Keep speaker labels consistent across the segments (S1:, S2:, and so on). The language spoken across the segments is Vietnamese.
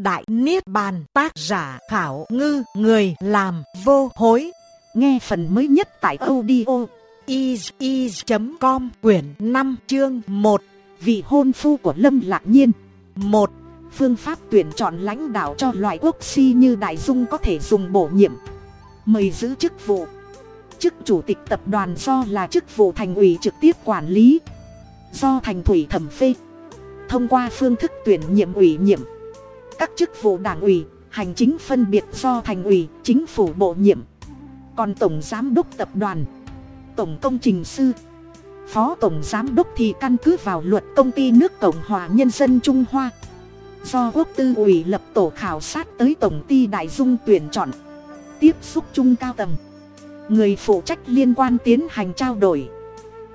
S1: Đại Niết Bàn, tác giả khảo ngư, người làm vô hối. Nghe phần mới nhất tại audio is.com quyển 5 chương 1 Vị hôn phu của Lâm Lạc Nhiên. 1. Phương pháp tuyển chọn lãnh đạo cho loại quốc si như Đại Dung có thể dùng bổ nhiệm. Mời giữ chức vụ. Chức chủ tịch tập đoàn do là chức vụ thành ủy trực tiếp quản lý. Do thành thủy thẩm phê. Thông qua phương thức tuyển nhiệm ủy nhiệm các chức vụ đảng ủy, hành chính phân biệt do thành ủy, chính phủ bổ nhiệm. Còn tổng giám đốc tập đoàn, tổng công trình sư. Phó tổng giám đốc thì căn cứ vào luật công ty nước cộng hòa nhân dân trung hoa. Do quốc tư ủy lập tổ khảo sát tới tổng ty đại dung tuyển chọn. Tiếp xúc chung cao tầng. Người phụ trách liên quan tiến hành trao đổi.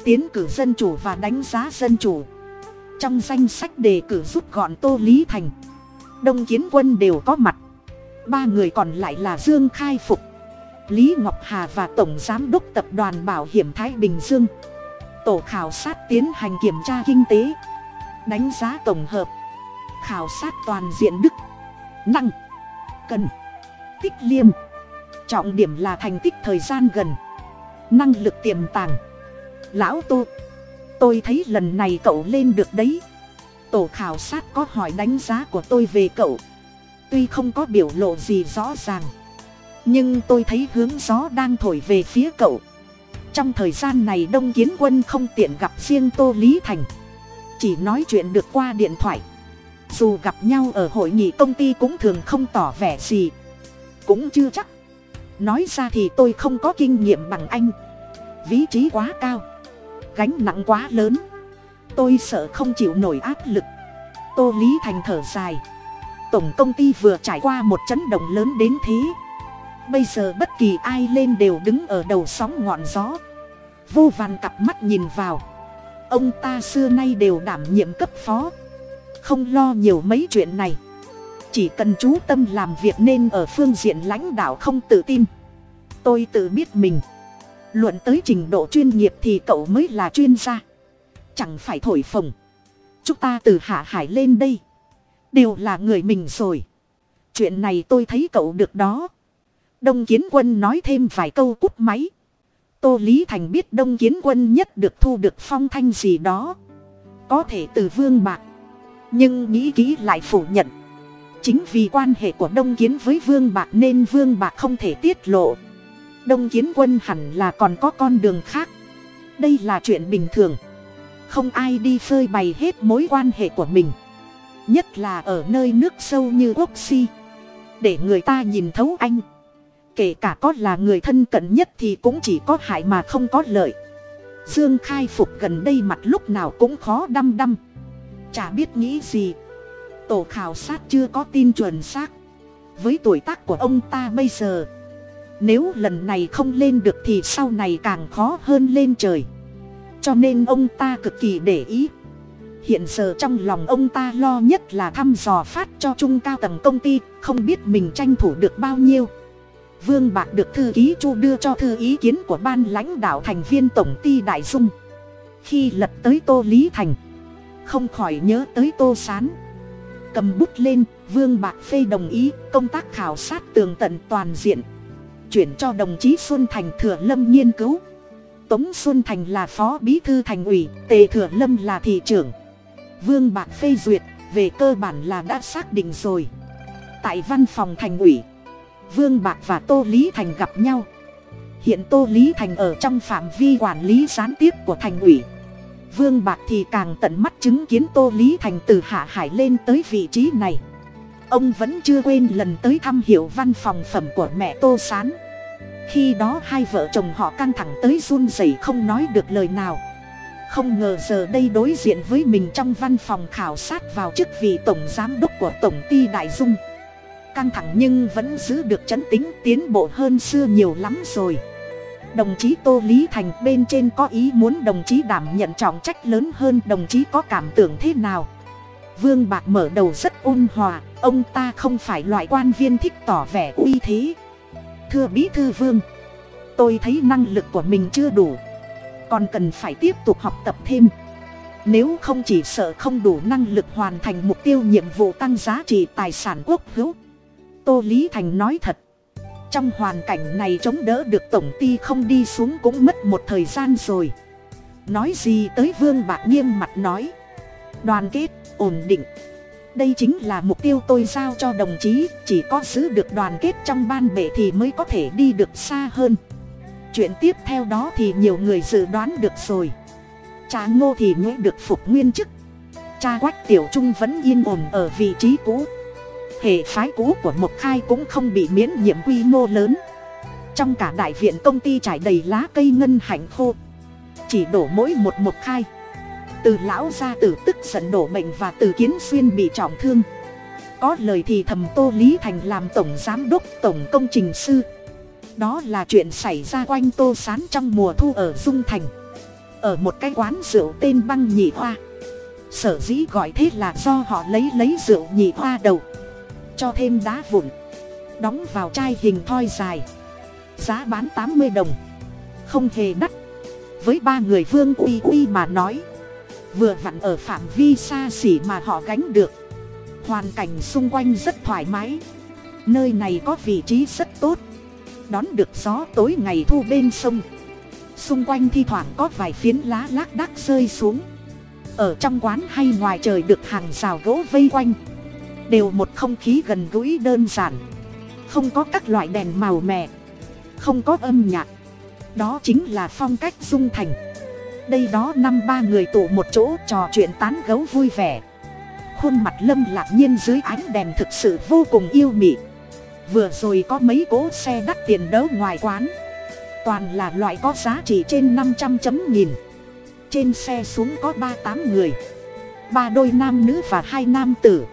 S1: Tiến cử dân chủ và đánh giá dân chủ. Trong danh sách đề cử rút gọn tô lý thành đông kiến quân đều có mặt. Ba người còn lại là dương khai phục, lý ngọc hà và tổng giám đốc tập đoàn bảo hiểm thái bình dương. Tổ khảo sát tiến hành kiểm tra kinh tế, đánh giá tổng hợp, khảo sát toàn diện đức, năng, cần, tích liêm. Trọng điểm là thành tích thời gian gần, năng lực tiềm tàng. Lão tô, tôi thấy lần này cậu lên được đấy tổ khảo sát có hỏi đánh giá của tôi về cậu. Tuy không có biểu lộ gì rõ ràng, nhưng tôi thấy hướng gió đang thổi về phía cậu. Trong thời gian này đông kiến quân không tiện gặp riêng tô lý thành, chỉ nói chuyện được qua điện thoại. Dù gặp nhau ở hội nghị công ty cũng thường không tỏ vẻ gì, cũng chưa chắc. Nói ra thì tôi không có kinh nghiệm bằng anh. Vị trí quá cao, gánh nặng quá lớn tôi sợ không chịu nổi áp lực. Tô lý thành thở dài. Tổng công ty vừa trải qua một chấn động lớn đến thế. Bây giờ bất kỳ ai lên đều đứng ở đầu sóng ngọn gió. Vô vàn cặp mắt nhìn vào. Ông ta xưa nay đều đảm nhiệm cấp phó. Không lo nhiều mấy chuyện này. Chỉ cần chú tâm làm việc nên ở phương diện lãnh đạo không tự tin. Tôi tự biết mình. Luận tới trình độ chuyên nghiệp thì cậu mới là chuyên gia chẳng phải thổi phồng. Chúng ta từ hạ hải lên đây. Đều là người mình rồi. Chuyện này tôi thấy cậu được đó. Đông kiến quân nói thêm vài câu cúp máy. Tô lý thành biết đông kiến quân nhất được thu được phong thanh gì đó. Có thể từ vương bạc. Nhưng nghĩ kỹ lại phủ nhận. Chính vì quan hệ của đông kiến với vương bạc nên vương bạc không thể tiết lộ. Đông kiến quân hẳn là còn có con đường khác. Đây là chuyện bình thường không ai đi phơi bày hết mối quan hệ của mình. Nhất là ở nơi nước sâu như quốc si. Để người ta nhìn thấu anh. Kể cả có là người thân cận nhất thì cũng chỉ có hại mà không có lợi. Dương khai phục gần đây mặt lúc nào cũng khó đăm đăm. Chả biết nghĩ gì. Tổ khảo sát chưa có tin chuẩn xác. Với tuổi tác của ông ta bây giờ, nếu lần này không lên được thì sau này càng khó hơn lên trời cho nên ông ta cực kỳ để ý. Hiện giờ trong lòng ông ta lo nhất là thăm dò phát cho trung cao tầng công ty, không biết mình tranh thủ được bao nhiêu. Vương bạc được thư ký chu đưa cho thư ý kiến của ban lãnh đạo thành viên tổng ty đại dung. Khi lật tới tô lý thành, không khỏi nhớ tới tô s á n cầm bút lên, vương bạc phê đồng ý, công tác khảo sát tường tận toàn diện. Chuyển cho đồng chí xuân thành thừa lâm nghiên cứu tống xuân thành là phó bí thư thành ủy, tề thừa lâm là thị trưởng. Vương bạc phê duyệt, về cơ bản là đã xác định rồi. Tại văn phòng thành ủy, vương bạc và tô lý thành gặp nhau. Hiện tô lý thành ở trong phạm vi quản lý gián tiếp của thành ủy. Vương bạc thì càng tận mắt chứng kiến tô lý thành từ hạ hải lên tới vị trí này. Ông vẫn chưa quên lần tới thăm hiệu văn phòng phẩm của mẹ tô s á n khi đó hai vợ chồng họ căng thẳng tới run rẩy không nói được lời nào. Không ngờ giờ đây đối diện với mình trong văn phòng khảo sát vào chức vị tổng giám đốc của tổng ty đại dung. Căng thẳng nhưng vẫn giữ được chấn tính tiến bộ hơn xưa nhiều lắm rồi. Đồng chí tô lý thành bên trên có ý muốn đồng chí đảm nhận trọng trách lớn hơn đồng chí có cảm tưởng thế nào? Vương bạc mở đầu rất ôn hòa, ông ta không phải loại quan viên thích tỏ vẻ uy thế thưa bí thư vương, tôi thấy năng lực của mình chưa đủ. Còn cần phải tiếp tục học tập thêm. Nếu không chỉ sợ không đủ năng lực hoàn thành mục tiêu nhiệm vụ tăng giá trị tài sản quốc hữu. Tô lý thành nói thật, trong hoàn cảnh này chống đỡ được tổng ty không đi xuống cũng mất một thời gian rồi. Nói gì tới vương bạc nghiêm mặt nói, đoàn kết, ổn định đây chính là mục tiêu tôi giao cho đồng chí, chỉ có giữ được đoàn kết trong ban bệ thì mới có thể đi được xa hơn. Chuyện tiếp theo đó thì nhiều người dự đoán được rồi. Cha ngô thì nhũ được phục nguyên chức. Cha quách tiểu trung vẫn yên ổn ở vị trí cũ. Hệ phái cũ của mộc khai cũng không bị miễn nhiệm quy mô lớn. Trong cả đại viện công ty trải đầy lá cây ngân hạnh khô. Chỉ đổ mỗi một mộc khai từ lão gia tử tức giận đổ bệnh và từ kiến xuyên bị trọng thương. Có lời thì thầm tô lý thành làm tổng giám đốc, tổng công trình sư. Đó là chuyện xảy ra quanh tô sán trong mùa thu ở dung thành. Ở một cái quán rượu tên băng nhị hoa. Sở dĩ gọi thế là do họ lấy lấy rượu nhị hoa đầu. Cho thêm đá vụn. Đóng vào chai hình thoi dài. Giá bán tám mươi đồng. Không hề đắt. Với ba người vương uy uy mà nói vừa vặn ở phạm vi xa xỉ mà họ gánh được. Hoàn cảnh xung quanh rất thoải mái. Nơi này có vị trí rất tốt. Đón được gió tối ngày thu bên sông. Xung quanh thi thoảng có vài phiến lá lác đác rơi xuống. Ở trong quán hay ngoài trời được hàng rào gỗ vây quanh. Đều một không khí gần gũi đơn giản. Không có các loại đèn màu mè. Không có âm nhạc. Đó chính là phong cách dung thành đây đó năm ba người tụ một chỗ trò chuyện tán gấu vui vẻ. Khuôn mặt lâm lạc nhiên dưới ánh đèn thực sự vô cùng yêu mị. Vừa rồi có mấy cỗ xe đắt tiền đấu ngoài quán. Toàn là loại có giá trị trên năm trăm chấm nghìn. Trên xe xuống có ba tám người. Ba đôi nam nữ và hai nam tử.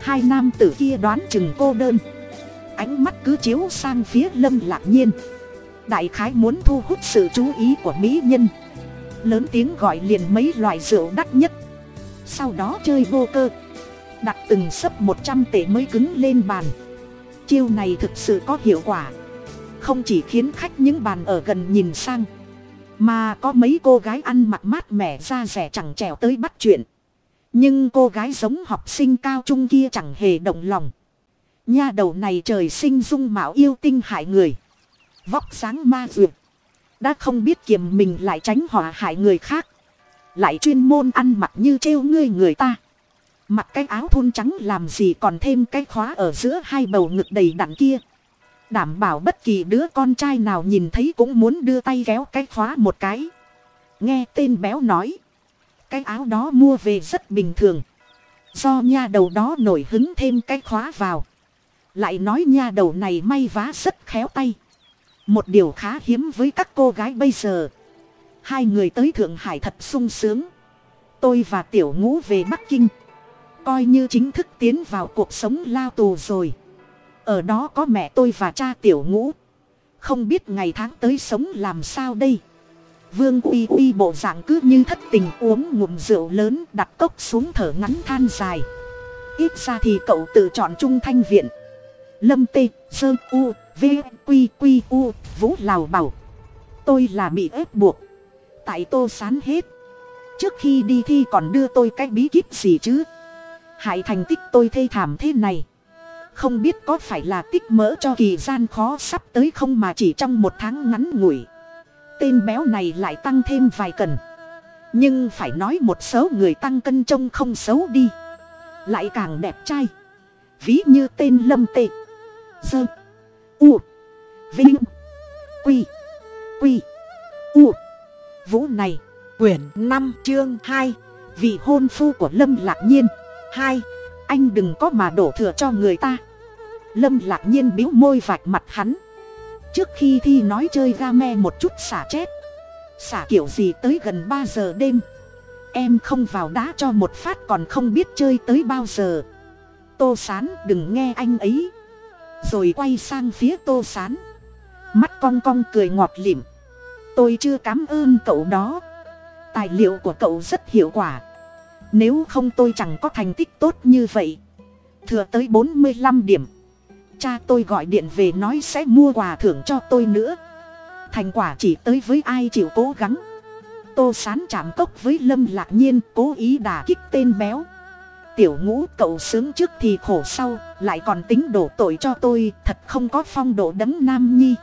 S1: Hai nam tử kia đoán chừng cô đơn. Ánh mắt cứ chiếu sang phía lâm lạc nhiên. Đại khái muốn thu hút sự chú ý của mỹ nhân lớn tiếng gọi liền mấy loại rượu đắt nhất. Sau đó chơi vô cơ. Đặt từng sấp một trăm tệ mới cứng lên bàn. Chiêu này thực sự có hiệu quả. Không chỉ khiến khách những bàn ở gần nhìn sang, mà có mấy cô gái ăn mặc mát mẻ ra rẻ chẳng trèo tới bắt chuyện. Nhưng cô gái giống học sinh cao trung kia chẳng hề động lòng. Nha đầu này trời sinh dung mạo yêu tinh hại người. Vóc sáng ma duyệt đã không biết kiềm mình lại tránh họa hại người khác. Lại chuyên môn ăn mặc như trêu ngươi người ta. Mặc cái áo thun trắng làm gì còn thêm cái khóa ở giữa hai bầu ngực đầy đặn kia. Đảm bảo bất kỳ đứa con trai nào nhìn thấy cũng muốn đưa tay kéo cái khóa một cái. Nghe tên béo nói. Cái áo đó mua về rất bình thường. Do nha đầu đó nổi hứng thêm cái khóa vào. Lại nói nha đầu này may vá rất khéo tay một điều khá hiếm với các cô gái bây giờ. Hai người tới thượng hải thật sung sướng. Tôi và tiểu ngũ về bắc kinh. Coi như chính thức tiến vào cuộc sống lao tù rồi. Ở đó có mẹ tôi và cha tiểu ngũ. Không biết ngày tháng tới sống làm sao đây. Vương uy uy bộ dạng cứ như thất tình uống ngụm rượu lớn đặt cốc xuống thở ngắn than dài. Ít ra thì cậu tự chọn trung thanh viện. Lâm tê, sơ u v q q u, vũ lào bảo, tôi là bị ép buộc. Tại tô sán hết. Trước khi đi thi còn đưa tôi cái bí kíp gì chứ? Hại thành tích tôi thê thảm thế này. Không biết có phải là tích mỡ cho kỳ gian khó sắp tới không mà chỉ trong một tháng ngắn ngủi. Tên béo này lại tăng thêm vài cần nhưng phải nói một số người tăng cân trông không xấu đi. Lại càng đẹp trai. Ví như tên lâm tê. Dơ u. Vinh. Quy. Quy. U. Vũ này, quyển năm, chương hai. Vị hôn phu của lâm lạc nhiên. Hai, anh đừng có mà đổ thừa cho người ta. Lâm lạc nhiên biếu môi vạch mặt hắn. Trước khi thi nói chơi ga me một chút xả chết. Xả kiểu gì tới gần ba giờ đêm. Em không vào đá cho một phát còn không biết chơi tới bao giờ. Tô sán đừng nghe anh ấy rồi quay sang phía tô sán. Mắt cong cong cười ngọt lịm. Tôi chưa cảm ơn cậu đó. Tài liệu của cậu rất hiệu quả. Nếu không tôi chẳng có thành tích tốt như vậy. Thừa tới bốn mươi năm điểm. Cha tôi gọi điện về nói sẽ mua quà thưởng cho tôi nữa. Thành quả chỉ tới với ai chịu cố gắng. Tô sán chạm cốc với lâm lạc nhiên, cố ý đà kích tên béo. Tiểu ngũ cậu sướng trước thì khổ sau lại còn tính đổ tội cho tôi, thật không có phong độ đấng nam nhi.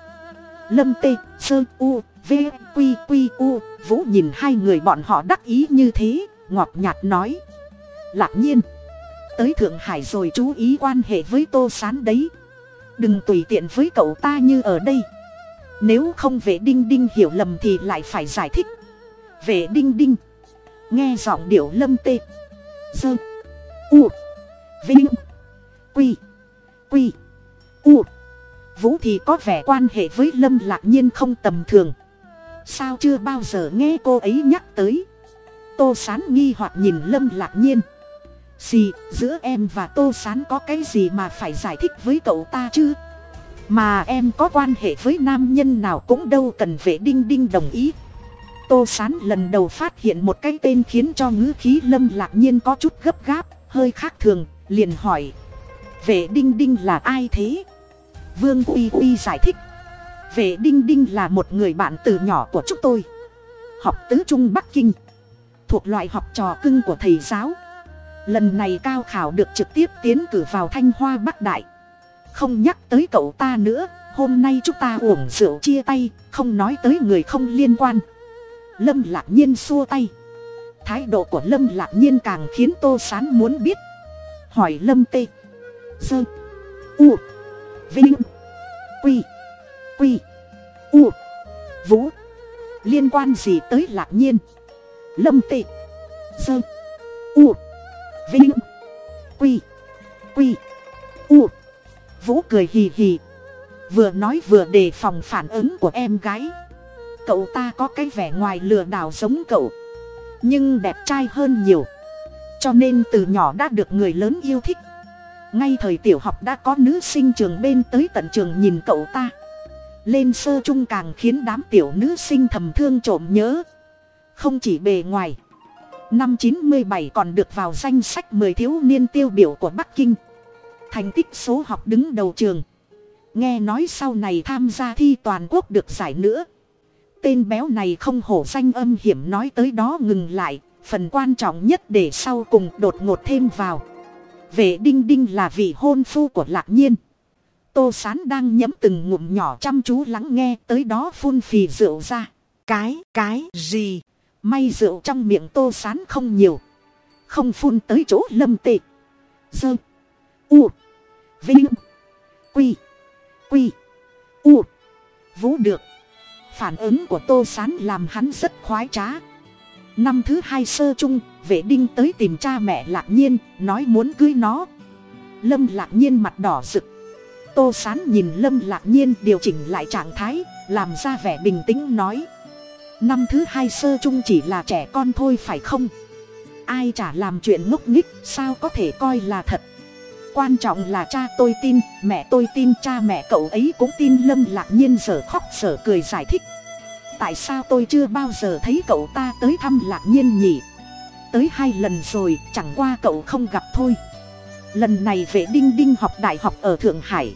S1: Lâm tê, sơ, u, v q q u, vũ nhìn hai người bọn họ đắc ý như thế, ngọt nhạt nói. Lạc nhiên, tới thượng hải rồi chú ý quan hệ với tô sán đấy. Đừng tùy tiện với cậu ta như ở đây. Nếu không vệ đinh đinh hiểu lầm thì lại phải giải thích. Vệ đinh đinh, nghe giọng điệu lâm tê. Dơ u, vinh quy. Quy. U. Vũ thì có vẻ quan hệ với lâm lạc nhiên không tầm thường. Sao chưa bao giờ nghe cô ấy nhắc tới? Tô sán nghi hoặc nhìn lâm lạc nhiên. Gì giữa em và tô sán có cái gì mà phải giải thích với cậu ta chứ? Mà em có quan hệ với nam nhân nào cũng đâu cần vệ đinh đinh đồng ý. Tô sán lần đầu phát hiện một cái tên khiến cho ngữ khí lâm lạc nhiên có chút gấp gáp, hơi khác thường, liền hỏi vệ đinh đinh là ai thế? Vương uy uy giải thích. Vệ đinh đinh là một người bạn từ nhỏ của chúng tôi. Học tứ trung bắc kinh. Thuộc loại học trò cưng của thầy giáo. Lần này cao khảo được trực tiếp tiến cử vào thanh hoa bắc đại. Không nhắc tới cậu ta nữa, hôm nay chúng ta uống rượu chia tay, không nói tới người không liên quan. Lâm lạc nhiên xua tay. Thái độ của lâm lạc nhiên càng khiến tô sán muốn biết. Hỏi lâm tê sơ. U. Vinh. Quy. Quy. U. Vũ. Liên quan gì tới lạc nhiên? Lâm Tị. Sơ. U. Vinh. Quy. Quy. U. Vũ cười hì hì. Vừa nói vừa đề phòng phản ứng của em gái. Cậu ta có cái vẻ ngoài lừa đảo giống cậu, nhưng đẹp trai hơn nhiều. Cho nên từ nhỏ đã được người lớn yêu thích ngay thời tiểu học đã có nữ sinh trường bên tới tận trường nhìn cậu ta. Lên sơ trung càng khiến đám tiểu nữ sinh thầm thương trộm nhớ. Không chỉ bề ngoài, năm chín mươi bảy còn được vào danh sách mười thiếu niên tiêu biểu của bắc kinh. Thành tích số học đứng đầu trường. Nghe nói sau này tham gia thi toàn quốc được giải nữa. Tên béo này không hổ danh âm hiểm nói tới đó ngừng lại, phần quan trọng nhất để sau cùng đột ngột thêm vào vệ đinh đinh là vị hôn phu của lạc nhiên. Tô sán đang nhấm từng ngụm nhỏ chăm chú lắng nghe, tới đó phun phì rượu ra. Cái cái gì? May rượu trong miệng tô sán không nhiều. Không phun tới chỗ lâm tệ. Dơ. U. Vinh. Quy. Quy. U. Vũ được. Phản ứng của tô s á n làm hắn rất khoái trá năm thứ hai sơ chung, vệ đinh tới tìm cha mẹ lạc nhiên, nói muốn cưới nó. Lâm lạc nhiên mặt đỏ rực. Tô s á n nhìn lâm lạc nhiên điều chỉnh lại trạng thái, làm ra vẻ bình tĩnh nói. Năm thứ hai sơ chung chỉ là trẻ con thôi phải không? Ai chả làm chuyện ngốc nghích sao có thể coi là thật? Quan trọng là cha tôi tin, mẹ tôi tin, cha mẹ cậu ấy cũng tin. Lâm lạc nhiên sở khóc sở cười giải thích tại sao tôi chưa bao giờ thấy cậu ta tới thăm lạc nhiên nhỉ? Tới hai lần rồi, chẳng qua cậu không gặp thôi. Lần này vệ đinh đinh học đại học ở thượng hải.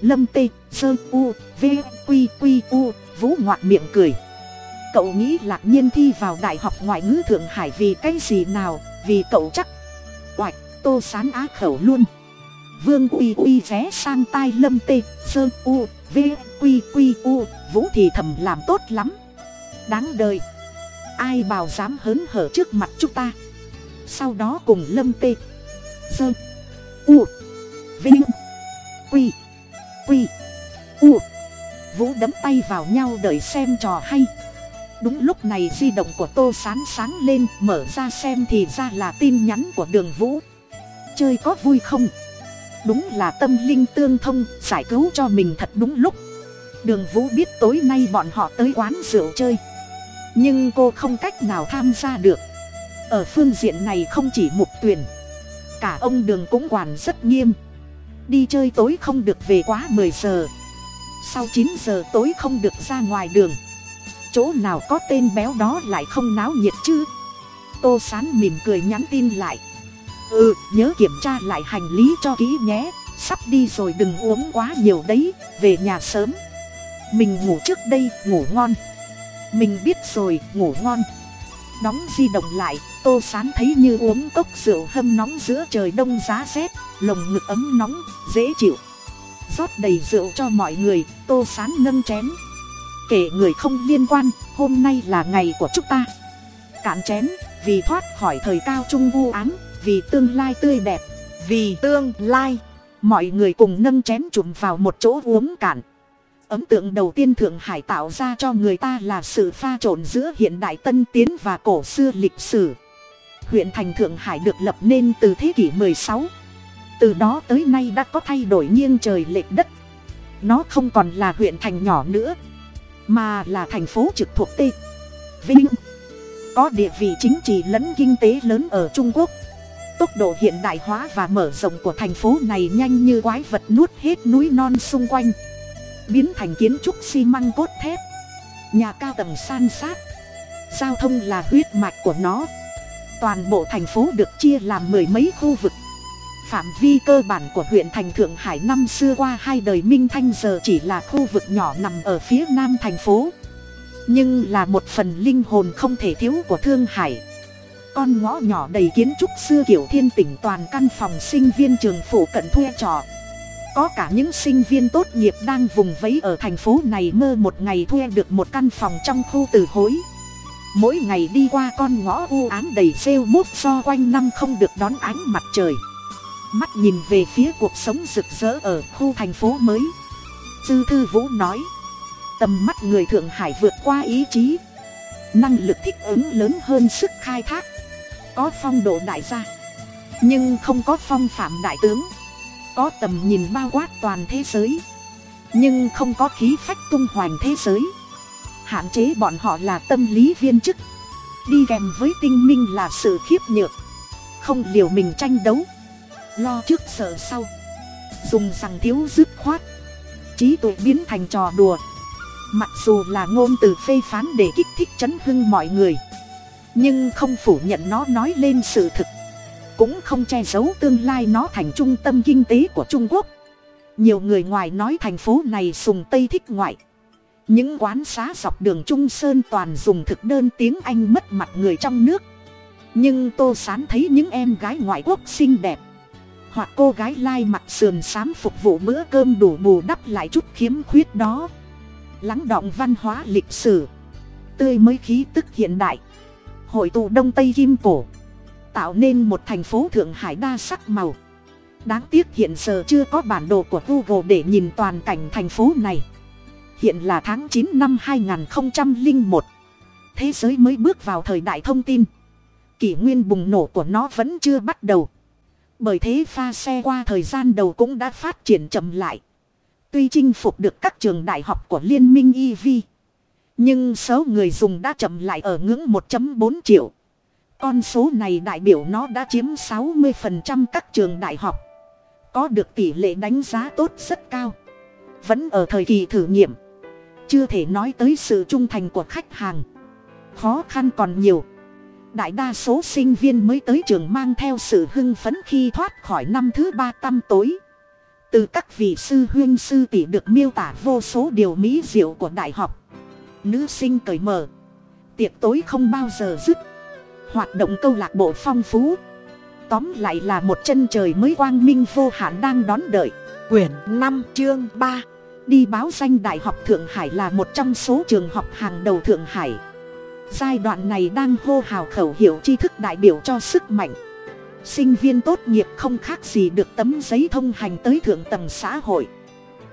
S1: Lâm tê, sơ, u, v q q u, vũ ngoạc miệng cười. Cậu nghĩ lạc nhiên thi vào đại học ngoại ngữ thượng hải vì cái gì nào? Vì cậu chắc. Oạch, tô sán á khẩu luôn. Vương uy uy vé sang tai lâm tê, sơ, u v q q u, vũ thì thầm làm tốt lắm. Đáng đời. Ai bảo dám hớn hở trước mặt chúng ta? Sau đó cùng lâm tê. Sơ. U. Vinh. Quy. Quy. U. Vũ đấm tay vào nhau đợi xem trò hay. Đúng lúc này di động của tô sán sáng lên, mở ra xem thì ra là tin nhắn của đường vũ. Chơi có vui không? Đúng là tâm linh tương thông, giải cứu cho mình thật đúng lúc. Đường vũ biết tối nay bọn họ tới quán rượu chơi. Nhưng cô không cách nào tham gia được. Ở phương diện này không chỉ mục tuyển. Cả ông đường cũng quản rất nghiêm. Đi chơi tối không được về quá mười giờ. Sau chín giờ tối không được ra ngoài đường. Chỗ nào có tên béo đó lại không náo nhiệt chứ? Tô sán mỉm cười nhắn tin lại ừ nhớ kiểm tra lại hành lý cho kỹ nhé. Sắp đi rồi đừng uống quá nhiều đấy, về nhà sớm. Mình ngủ trước đây, ngủ ngon. Mình biết rồi, ngủ ngon. Đóng di động lại, tô sán thấy như uống cốc rượu hâm nóng giữa trời đông giá rét, lồng ngực ấm nóng, dễ chịu. Rót đầy rượu cho mọi người, tô sán nâng chén. Kể người không liên quan, hôm nay là ngày của chúng ta. Cạn chén, vì thoát khỏi thời cao trung vu án vì tương lai tươi đẹp, vì tương lai. Mọi người cùng nâng chén chùm vào một chỗ uống cạn. Ấn tượng đầu tiên thượng hải tạo ra cho người ta là sự pha trộn giữa hiện đại tân tiến và cổ xưa lịch sử. Huyện thành thượng hải được lập nên từ thế kỷ 16. từ đó tới nay đã có thay đổi nghiêng trời lệch đất. Nó không còn là huyện thành nhỏ nữa, mà là thành phố trực thuộc t vinh. Có địa vị chính trị lẫn kinh tế lớn ở trung quốc tốc độ hiện đại hóa và mở rộng của thành phố này nhanh như quái vật nuốt hết núi non xung quanh. Biến thành kiến trúc xi măng cốt thép. Nhà cao tầng san sát. Giao thông là huyết mạch của nó. Toàn bộ thành phố được chia làm mười mấy khu vực. Phạm vi cơ bản của huyện thành thượng hải năm xưa qua hai đời minh thanh giờ chỉ là khu vực nhỏ nằm ở phía nam thành phố. Nhưng là một phần linh hồn không thể thiếu của thương hải con ngõ nhỏ đầy kiến trúc xưa kiểu thiên tỉnh toàn căn phòng sinh viên trường phủ cận thuê trọ. Có cả những sinh viên tốt nghiệp đang vùng vấy ở thành phố này mơ một ngày thuê được một căn phòng trong khu từ hối. Mỗi ngày đi qua con ngõ u ám đầy rêu mút do quanh năm không được đón ánh mặt trời. Mắt nhìn về phía cuộc sống rực rỡ ở khu thành phố mới. Dư thư vũ nói, tầm mắt người thượng hải vượt qua ý chí. Năng lực thích ứng lớn hơn sức khai thác có phong độ đại gia. Nhưng không có phong phạm đại tướng. Có tầm nhìn bao quát toàn thế giới. Nhưng không có khí phách tung hoành thế giới. Hạn chế bọn họ là tâm lý viên chức. Đi kèm với tinh minh là sự khiếp nhược. Không liều mình tranh đấu. Lo trước sợ sau. Dùng rằng thiếu dứt khoát. Trí tuệ biến thành trò đùa. Mặc dù là ngôn từ phê phán để kích thích chấn hưng mọi người nhưng không phủ nhận nó nói lên sự thực. Cũng không che giấu tương lai nó thành trung tâm kinh tế của trung quốc. Nhiều người ngoài nói thành phố này sùng tây thích ngoại. Những quán xá dọc đường trung sơn toàn dùng thực đơn tiếng anh mất mặt người trong nước. Nhưng tô sán thấy những em gái ngoại quốc xinh đẹp. Hoặc cô gái lai mặt sườn xám phục vụ bữa cơm đủ bù đắp lại chút khiếm khuyết đó. Lắng động văn hóa lịch sử. Tươi mới khí tức hiện đại hội tụ đông tây kim cổ, tạo nên một thành phố thượng hải đa sắc màu. Đáng tiếc hiện giờ chưa có bản đồ của google để nhìn toàn cảnh thành phố này. Hiện là tháng chín năm hai nghìn một. Thế giới mới bước vào thời đại thông tin. Kỷ nguyên bùng nổ của nó vẫn chưa bắt đầu. Bởi thế pha xe qua thời gian đầu cũng đã phát triển chậm lại. Tuy chinh phục được các trường đại học của liên minh ev nhưng số người dùng đã chậm lại ở ngưỡng 1.4 triệu. Con số này đại biểu nó đã chiếm 60% các trường đại học. Có được tỷ lệ đánh giá tốt rất cao. Vẫn ở thời kỳ thử nghiệm. Chưa thể nói tới sự trung thành của khách hàng. Khó khăn còn nhiều. Đại đa số sinh viên mới tới trường mang theo sự hưng phấn khi thoát khỏi năm thứ ba tăm tối. Từ các vị sư huyên sư tỷ được miêu tả vô số điều mỹ diệu của đại học nữ sinh cởi mở. Tiệc tối không bao giờ dứt. Hoạt động câu lạc bộ phong phú. Tóm lại là một chân trời mới quang minh vô hạn đang đón đợi. Quyển năm, chương ba. Đi báo danh đại học thượng hải là một trong số trường học hàng đầu thượng hải. Giai đoạn này đang hô hào khẩu hiệu tri thức đại biểu cho sức mạnh. Sinh viên tốt nghiệp không khác gì được tấm giấy thông hành tới thượng tầng xã hội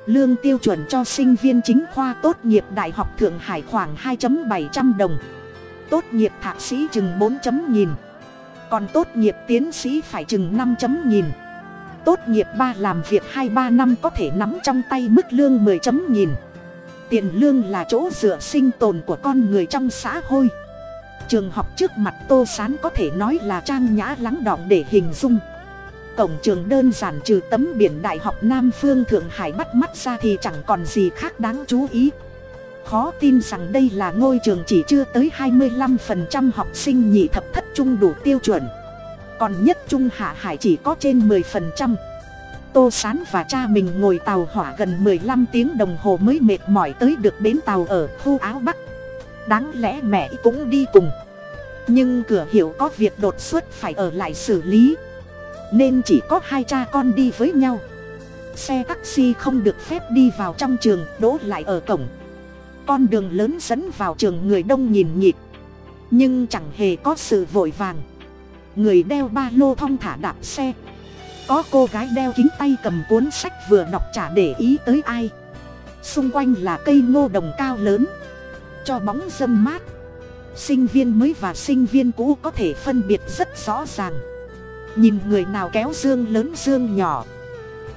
S1: lương tiêu chuẩn cho sinh viên chính khoa tốt nghiệp đại học thượng hải khoảng hai bảy trăm đồng. Tốt nghiệp thạc sĩ chừng bốn chấm nghìn. Còn tốt nghiệp tiến sĩ phải chừng năm chấm nghìn. Tốt nghiệp ba làm việc hai ba năm có thể nắm trong tay mức lương mười chấm nghìn. Tiền lương là chỗ dựa sinh tồn của con người trong xã hội. Trường học trước mặt tô sán có thể nói là trang nhã lắng đọng để hình dung cổng trường đơn giản trừ tấm biển đại học nam phương thượng hải bắt mắt ra thì chẳng còn gì khác đáng chú ý. Khó tin rằng đây là ngôi trường chỉ chưa tới hai mươi 25% học sinh nhị thập thất trung đủ tiêu chuẩn. Còn nhất trung hạ hải chỉ có trên 10%. tô sán và cha mình ngồi tàu hỏa gần 15 tiếng đồng hồ mới mệt mỏi tới được bến tàu ở khu áo bắc. Đáng lẽ mẹ cũng đi cùng. Nhưng cửa hiệu có việc đột xuất phải ở lại xử lý nên chỉ có hai cha con đi với nhau. Xe taxi không được phép đi vào trong trường, đỗ lại ở cổng. Con đường lớn dẫn vào trường người đông nhìn nhịp. Nhưng chẳng hề có sự vội vàng. Người đeo ba lô thong thả đạp xe. Có cô gái đeo kính tay cầm cuốn sách vừa đọc chả để ý tới ai. Xung quanh là cây ngô đồng cao lớn. Cho bóng dâm mát. Sinh viên mới và sinh viên cũ có thể phân biệt rất rõ ràng nhìn người nào kéo dương lớn dương nhỏ.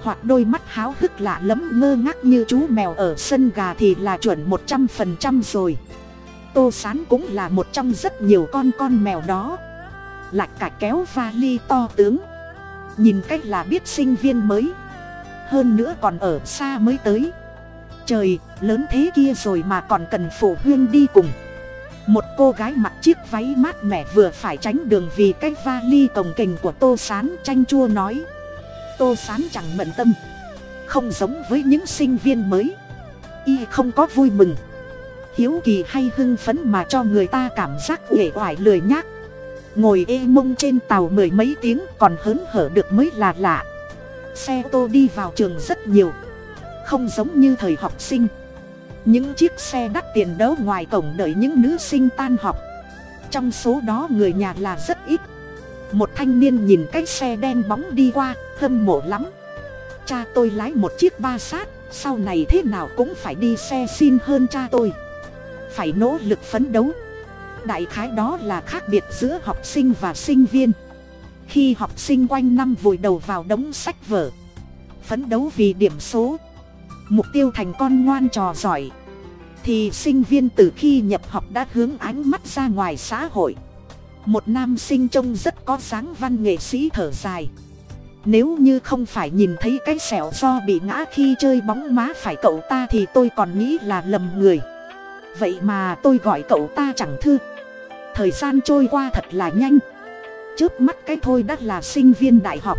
S1: Hoặc đôi mắt háo hức lạ lẫm ngơ ngác như chú mèo ở sân gà thì là chuẩn một trăm phần trăm rồi. Tô sán cũng là một trong rất nhiều con con mèo đó. Lại cả kéo vali to tướng. Nhìn cách là biết sinh viên mới. Hơn nữa còn ở xa mới tới. Trời, lớn thế kia rồi mà còn cần phụ huynh đi cùng một cô gái mặc chiếc váy mát mẻ vừa phải tránh đường vì cái vali cồng kềnh của tô sán chanh chua nói. Tô sán chẳng bận tâm. Không giống với những sinh viên mới. Y không có vui mừng. Hiếu kỳ hay hưng phấn mà cho người ta cảm giác uể oải lười nhác. Ngồi ê mông trên tàu mười mấy tiếng còn hớn hở được mới là lạ. Xe ô tô đi vào trường rất nhiều. Không giống như thời học sinh những chiếc xe đắt tiền đấu ngoài cổng đợi những nữ sinh tan học. Trong số đó người nhà là rất ít. Một thanh niên nhìn cái xe đen bóng đi qua, hâm mộ lắm. Cha tôi lái một chiếc ba sát, sau này thế nào cũng phải đi xe xin hơn cha tôi. Phải nỗ lực phấn đấu. Đại khái đó là khác biệt giữa học sinh và sinh viên. Khi học sinh quanh năm vùi đầu vào đống sách vở, phấn đấu vì điểm số mục tiêu thành con ngoan trò giỏi. Thì sinh viên từ khi nhập học đã hướng ánh mắt ra ngoài xã hội. Một nam sinh trông rất có dáng văn nghệ sĩ thở dài. Nếu như không phải nhìn thấy cái sẹo do bị ngã khi chơi bóng má phải cậu ta thì tôi còn nghĩ là lầm người. Vậy mà tôi gọi cậu ta chẳng thư thời gian trôi qua thật là nhanh. Trước mắt cái thôi đã là sinh viên đại học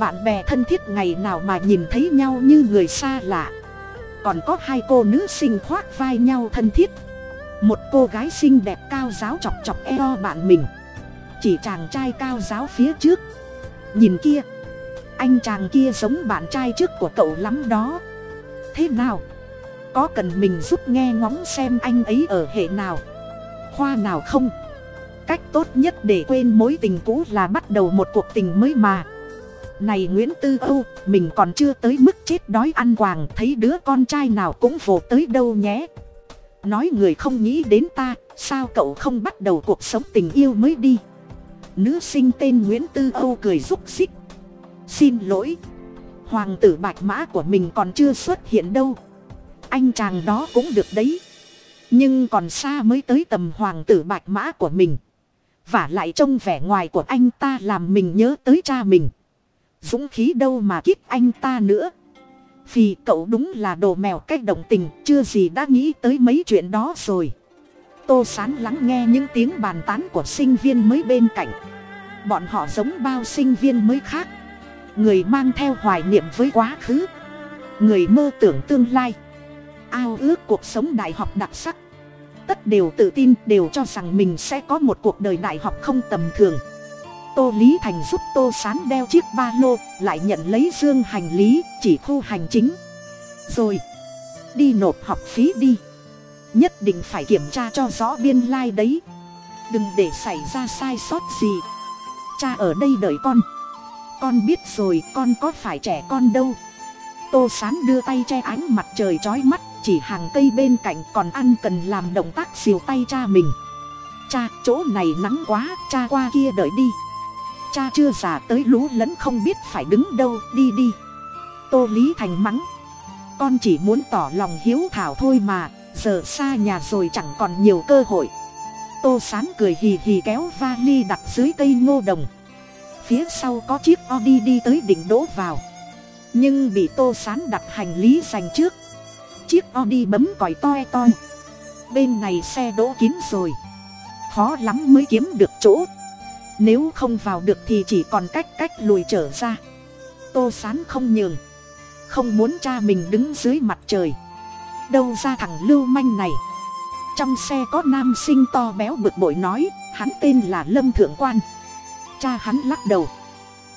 S1: bạn bè thân thiết ngày nào mà nhìn thấy nhau như người xa lạ. Còn có hai cô nữ sinh khoác vai nhau thân thiết. Một cô gái xinh đẹp cao giáo chọc chọc eo bạn mình. Chỉ chàng trai cao giáo phía trước. Nhìn kia. Anh chàng kia giống bạn trai trước của cậu lắm đó. Thế nào? Có cần mình giúp nghe ngóng xem anh ấy ở hệ nào? Khoa nào không? Cách tốt nhất để quên mối tình cũ là bắt đầu một cuộc tình mới mà này nguyễn tư âu, mình còn chưa tới mức chết đói ăn quàng, thấy đứa con trai nào cũng vồ tới đâu nhé. Nói người không nghĩ đến ta, sao cậu không bắt đầu cuộc sống tình yêu mới đi? Nữ sinh tên nguyễn tư âu cười rúc xích. Xin lỗi, hoàng tử bạch mã của mình còn chưa xuất hiện đâu. Anh chàng đó cũng được đấy. Nhưng còn xa mới tới tầm hoàng tử bạch mã của mình. Và lại trông vẻ ngoài của anh ta làm mình nhớ tới cha mình dũng khí đâu mà kích anh ta nữa. Vì cậu đúng là đồ mèo cách động tình, chưa gì đã nghĩ tới mấy chuyện đó rồi. Tô sán lắng nghe những tiếng bàn tán của sinh viên mới bên cạnh. Bọn họ giống bao sinh viên mới khác. Người mang theo hoài niệm với quá khứ. Người mơ tưởng tương lai. Ao ước cuộc sống đại học đặc sắc. Tất đều tự tin đều cho rằng mình sẽ có một cuộc đời đại học không tầm thường tô lý thành giúp tô sán đeo chiếc ba lô, lại nhận lấy dương hành lý, chỉ khu hành chính. Rồi, đi nộp học phí đi. Nhất định phải kiểm tra cho rõ biên lai、like、đấy. Đừng để xảy ra sai sót gì. Cha ở đây đợi con. Con biết rồi, con có phải trẻ con đâu. Tô sán đưa tay che ánh mặt trời trói mắt, chỉ hàng cây bên cạnh còn ăn cần làm động tác xìu tay cha mình. Cha, chỗ này nắng quá, cha qua kia đợi đi cha chưa già tới lú lẫn không biết phải đứng đâu, đi đi. Tô lý thành mắng. Con chỉ muốn tỏ lòng hiếu thảo thôi mà, giờ xa nhà rồi chẳng còn nhiều cơ hội. Tô sán cười hì hì kéo vali đặt dưới cây ngô đồng. Phía sau có chiếc audi đi tới đỉnh đỗ vào. Nhưng bị tô sán đặt hành lý dành trước. Chiếc audi bấm còi toi toi. Bên này xe đỗ kín rồi. Khó lắm mới kiếm được chỗ nếu không vào được thì chỉ còn cách cách lùi trở ra. Tô sán không nhường. Không muốn cha mình đứng dưới mặt trời. Đâu ra thằng lưu manh này. Trong xe có nam sinh to béo bực bội nói, hắn tên là lâm thượng quan. Cha hắn lắc đầu.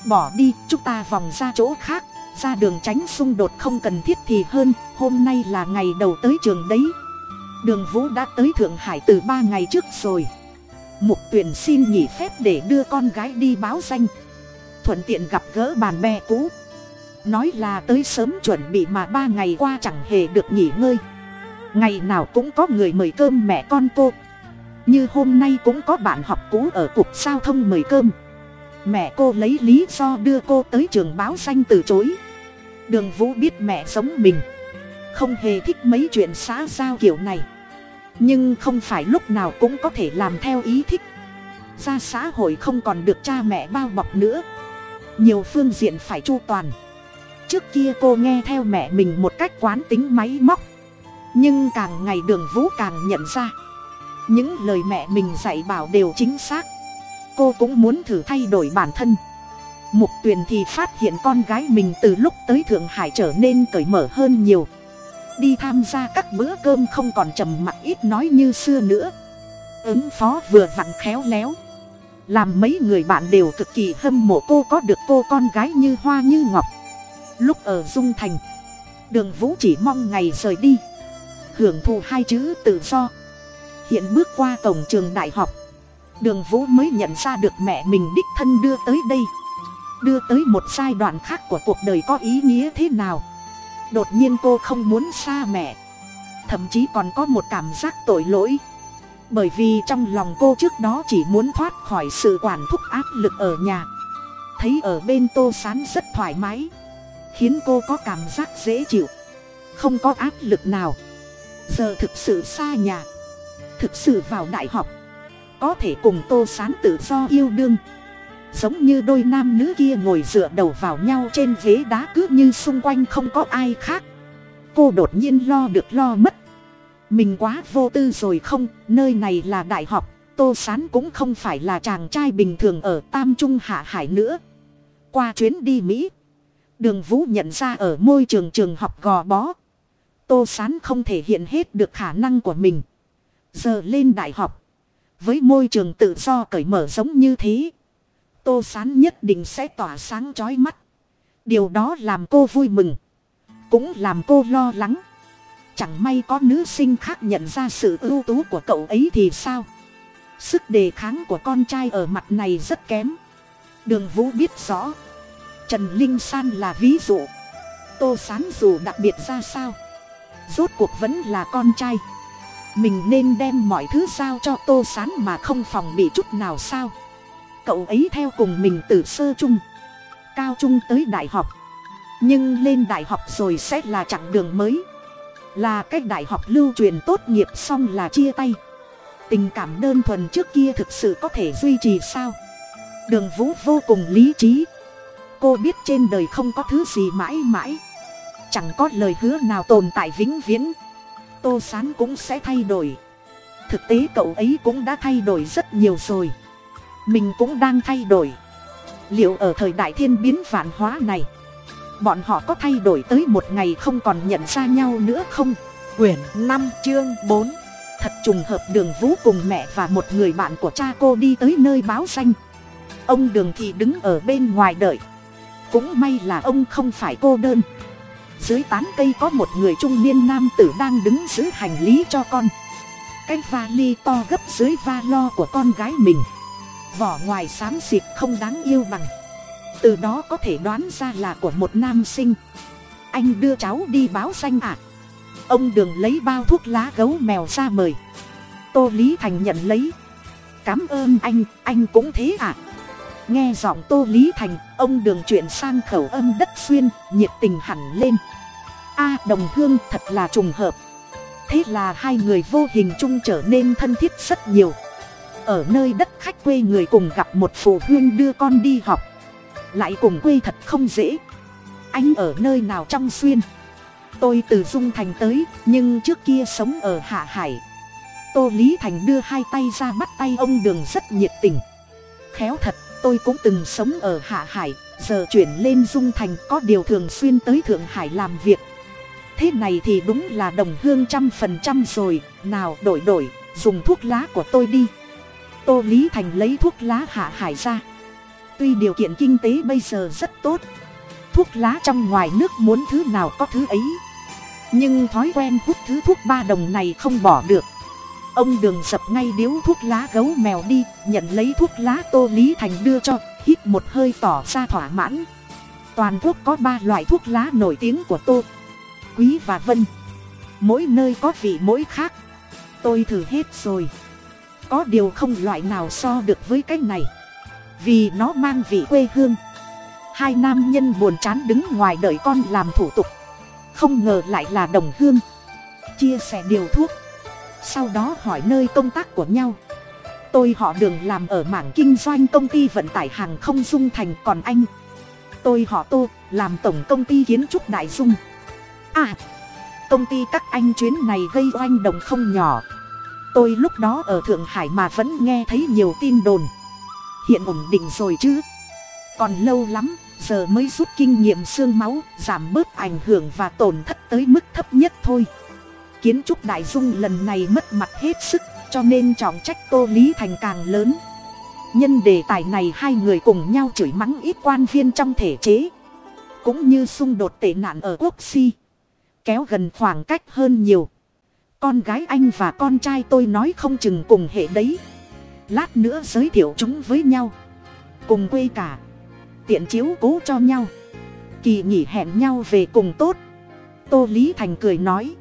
S1: Bỏ đi, chúng ta vòng ra chỗ khác. Ra đường tránh xung đột không cần thiết thì hơn, hôm nay là ngày đầu tới trường đấy. Đường vũ đã tới thượng hải từ ba ngày trước rồi mục tuyển xin nghỉ phép để đưa con gái đi báo danh. Thuận tiện gặp gỡ bạn bè cũ. Nói là tới sớm chuẩn bị mà ba ngày qua chẳng hề được nghỉ ngơi. Ngày nào cũng có người mời cơm mẹ con cô. Như hôm nay cũng có bạn học cũ ở cục giao thông mời cơm. Mẹ cô lấy lý do đưa cô tới trường báo danh từ chối. Đường vũ biết mẹ giống mình. Không hề thích mấy chuyện xã giao kiểu này nhưng không phải lúc nào cũng có thể làm theo ý thích. Ra xã hội không còn được cha mẹ bao bọc nữa. Nhiều phương diện phải chu toàn. Trước kia cô nghe theo mẹ mình một cách quán tính máy móc. Nhưng càng ngày đường vũ càng nhận ra. Những lời mẹ mình dạy bảo đều chính xác. Cô cũng muốn thử thay đổi bản thân. Mục tuyền thì phát hiện con gái mình từ lúc tới thượng hải trở nên cởi mở hơn nhiều đi tham gia các bữa cơm không còn trầm mặc ít nói như xưa nữa. Ứng phó vừa vặn khéo léo. Làm mấy người bạn đều cực kỳ hâm mộ cô có được cô con gái như hoa như ngọc. Lúc ở dung thành, đường vũ chỉ mong ngày rời đi. Hưởng thụ hai chữ tự do. Hiện bước qua cổng trường đại học, đường vũ mới nhận ra được mẹ mình đích thân đưa tới đây. Đưa tới một giai đoạn khác của cuộc đời có ý nghĩa thế nào? Đột nhiên cô không muốn xa mẹ. Thậm chí còn có một cảm giác tội lỗi. Bởi vì trong lòng cô trước đó chỉ muốn thoát khỏi sự quản thúc áp lực ở nhà. Thấy ở bên tô sán rất thoải mái. Khiến cô có cảm giác dễ chịu. Không có áp lực nào. Giờ thực sự xa nhà. Thực sự vào đại học. Có thể cùng tô sán tự do yêu đương giống như đôi nam nữ kia ngồi dựa đầu vào nhau trên ghế đá cứ như xung quanh không có ai khác. Cô đột nhiên lo được lo mất. Mình quá vô tư rồi không, nơi này là đại học, tô sán cũng không phải là chàng trai bình thường ở tam trung hạ hải nữa. Qua chuyến đi mỹ, đường vũ nhận ra ở môi trường trường học gò bó. Tô sán không thể hiện hết được khả năng của mình. Giờ lên đại học, với môi trường tự do cởi mở giống như thế tô sán nhất định sẽ tỏa sáng trói mắt. Điều đó làm cô vui mừng. Cũng làm cô lo lắng. Chẳng may có nữ sinh khác nhận ra sự ưu tú của cậu ấy thì sao? Sức đề kháng của con trai ở mặt này rất kém. Đường vũ biết rõ. Trần linh san là ví dụ. Tô sán dù đặc biệt ra sao, rốt cuộc vẫn là con trai. Mình nên đem mọi thứ sao cho tô sán mà không phòng bị chút nào sao? Cậu ấy theo cùng mình từ sơ trung, cao trung tới đại học. Nhưng lên đại học rồi sẽ là chặng đường mới. Là cách đại học lưu truyền tốt nghiệp xong là chia tay. Tình cảm đơn thuần trước kia thực sự có thể duy trì sao? Đường vũ vô cùng lý trí. Cô biết trên đời không có thứ gì mãi mãi. Chẳng có lời hứa nào tồn tại vĩnh viễn. Tô sán cũng sẽ thay đổi. Thực tế cậu ấy cũng đã thay đổi rất nhiều rồi mình cũng đang thay đổi. Liệu ở thời đại thiên biến vạn hóa này, bọn họ có thay đổi tới một ngày không còn nhận ra nhau nữa không? Quyển năm, chương bốn. Thật trùng hợp đường vũ cùng mẹ và một người bạn của cha cô đi tới nơi báo danh. Ông đường thì đứng ở bên ngoài đợi. Cũng may là ông không phải cô đơn. Dưới tán cây có một người trung niên nam tử đang đứng giữ hành lý cho con. Cái vali to gấp dưới va lo của con gái mình vỏ ngoài xám xịt không đáng yêu bằng. Từ đó có thể đoán ra là của một nam sinh. Anh đưa cháu đi báo danh ạ. À? ông đường lấy bao thuốc lá gấu mèo ra mời. Tô lý thành nhận lấy. Cảm ơn anh anh cũng thế ạ. À? nghe giọng tô lý thành, ông đường chuyển sang khẩu âm đất xuyên, nhiệt tình hẳn lên. A, đồng hương thật là trùng hợp. Thế là hai người vô hình chung trở nên thân thiết rất nhiều ở nơi đất khách quê người cùng gặp một phụ huynh đưa con đi học. Lại cùng quê thật không dễ. Anh ở nơi nào trong xuyên? Tôi từ dung thành tới, nhưng trước kia sống ở hạ hải. Tô lý thành đưa hai tay ra bắt tay ông đường rất nhiệt tình. Khéo thật, tôi cũng từng sống ở hạ hải, giờ chuyển lên dung thành có điều thường xuyên tới thượng hải làm việc. Thế này thì đúng là đồng hương trăm phần trăm rồi, nào đổi đổi, dùng thuốc lá của tôi đi tô lý thành lấy thuốc lá hạ hải ra. Tuy điều kiện kinh tế bây giờ rất tốt, thuốc lá trong ngoài nước muốn thứ nào có thứ ấy. Nhưng thói quen hút thứ thuốc ba đồng này không bỏ được. Ông đường dập ngay điếu thuốc lá gấu mèo đi, nhận lấy thuốc lá tô lý thành đưa cho, hít một hơi tỏ ra thỏa mãn. Toàn quốc có ba loại thuốc lá nổi tiếng của tô. Quý và vân. Mỗi nơi có vị mỗi khác. Tôi thử hết rồi có điều không loại nào so được với cái này. Vì nó mang vị quê hương. Hai nam nhân buồn chán đứng ngoài đợi con làm thủ tục. Không ngờ lại là đồng hương. Chia sẻ điều thuốc. Sau đó hỏi nơi công tác của nhau. Tôi họ đường làm ở mảng kinh doanh công ty vận tải hàng không dung thành còn anh. Tôi họ tô làm tổng công ty kiến trúc đại dung. À công ty các anh chuyến này gây oanh động không nhỏ tôi lúc đó ở thượng hải mà vẫn nghe thấy nhiều tin đồn. Hiện ổn định rồi chứ? Còn lâu lắm, giờ mới rút kinh nghiệm xương máu, giảm bớt ảnh hưởng và tổn thất tới mức thấp nhất thôi. Kiến trúc đại dung lần này mất mặt hết sức, cho nên trọng trách tô lý thành càng lớn. Nhân đề tài này hai người cùng nhau chửi mắng ít quan viên trong thể chế, cũng như xung đột tệ nạn ở quốc si, kéo gần khoảng cách hơn nhiều con gái anh và con trai tôi nói không chừng cùng hệ đấy. Lát nữa giới thiệu chúng với nhau. Cùng quê cả. Tiện chiếu cố cho nhau. Kỳ nghỉ hẹn nhau về cùng tốt. Tô lý thành cười nói.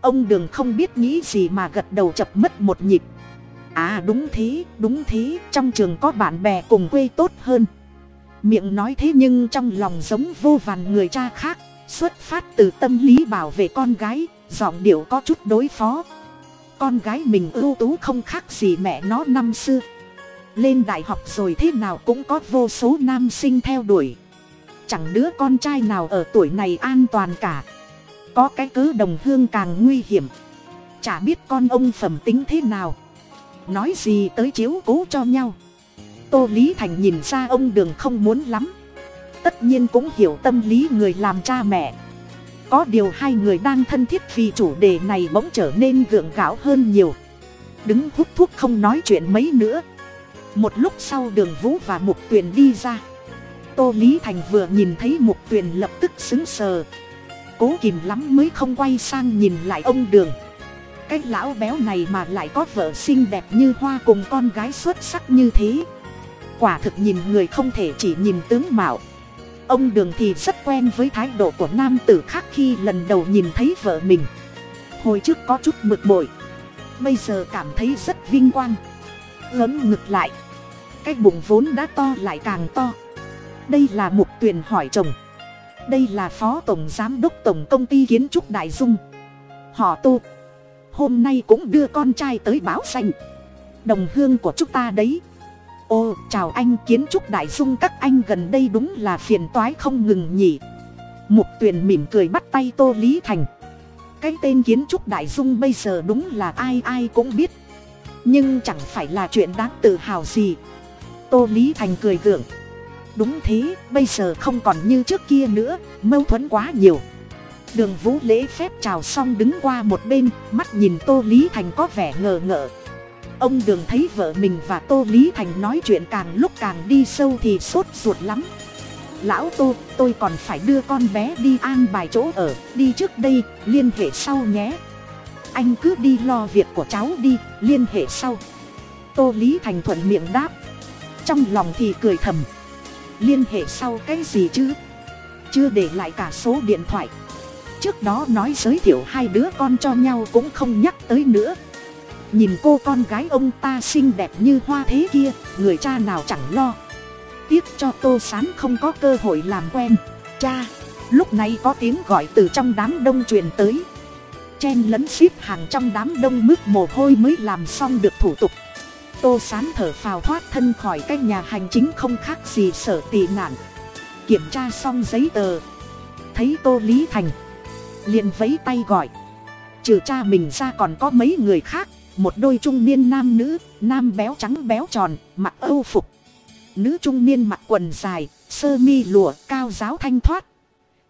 S1: Ông đường không biết nghĩ gì mà gật đầu chập mất một nhịp. À đúng thế đúng thế, trong trường có bạn bè cùng quê tốt hơn. Miệng nói thế nhưng trong lòng giống vô vàn người cha khác, xuất phát từ tâm lý bảo vệ con gái giọng điệu có chút đối phó. Con gái mình ưu tú không khác gì mẹ nó năm xưa. Lên đại học rồi thế nào cũng có vô số nam sinh theo đuổi. Chẳng đứa con trai nào ở tuổi này an toàn cả. Có cái cớ đồng hương càng nguy hiểm. Chả biết con ông phẩm tính thế nào. Nói gì tới chiếu cố cho nhau. Tô lý thành nhìn ra ông đường không muốn lắm. Tất nhiên cũng hiểu tâm lý người làm cha mẹ có điều hai người đang thân thiết vì chủ đề này bỗng trở nên gượng gạo hơn nhiều. Đứng hút thuốc không nói chuyện mấy nữa. Một lúc sau đường vũ và mục tuyền đi ra. Tô lý thành vừa nhìn thấy mục tuyền lập tức xứng sờ. Cố kìm lắm mới không quay sang nhìn lại ông đường. Cái lão béo này mà lại có vợ xinh đẹp như hoa cùng con gái xuất sắc như thế. Quả thực nhìn người không thể chỉ nhìn tướng mạo ông đường thì rất quen với thái độ của nam tử khác khi lần đầu nhìn thấy vợ mình. Hồi trước có chút bực bội, bây giờ cảm thấy rất vinh quang. Lớn ngực lại, cái bụng vốn đã to lại càng to. Đây là mục tuyền hỏi chồng. Đây là phó tổng giám đốc tổng công ty kiến trúc đại dung. Họ tu hôm nay cũng đưa con trai tới báo xanh đồng hương của chúng ta đấy ô, chào anh kiến trúc đại dung, các anh gần đây đúng là phiền toái không ngừng nhỉ. Mục tuyền mỉm cười bắt tay tô lý thành. Cái tên kiến trúc đại dung bây giờ đúng là ai ai cũng biết. Nhưng chẳng phải là chuyện đáng tự hào gì. Tô lý thành cười gượng. Đúng thế, bây giờ không còn như trước kia nữa, mâu thuẫn quá nhiều. Đường vũ lễ phép chào xong đứng qua một bên, mắt nhìn tô lý thành có vẻ ngờ ngợ ông đường thấy vợ mình và tô lý thành nói chuyện càng lúc càng đi sâu thì sốt ruột lắm. Lão tô, tôi còn phải đưa con bé đi an bài chỗ ở, đi trước đây, liên hệ sau nhé. Anh cứ đi lo việc của cháu đi, liên hệ sau. Tô lý thành thuận miệng đáp. Trong lòng thì cười thầm. Liên hệ sau cái gì chứ? Chưa để lại cả số điện thoại. Trước đó nói giới thiệu hai đứa con cho nhau cũng không nhắc tới nữa nhìn cô con gái ông ta xinh đẹp như hoa thế kia, người cha nào chẳng lo. Tiếc cho tô sán không có cơ hội làm quen. Cha, lúc này có tiếng gọi từ trong đám đông truyền tới. Chen lấn ship hàng trong đám đông mướt mồ hôi mới làm xong được thủ tục. Tô sán thở phào thoát thân khỏi cái nhà hành chính không khác gì sở tị nạn. Kiểm tra xong giấy tờ. Thấy tô lý thành. Liền vấy tay gọi. Trừ cha mình ra còn có mấy người khác một đôi trung niên nam nữ nam béo trắng béo tròn mặc âu phục nữ trung niên mặc quần dài sơ mi lụa cao giáo thanh thoát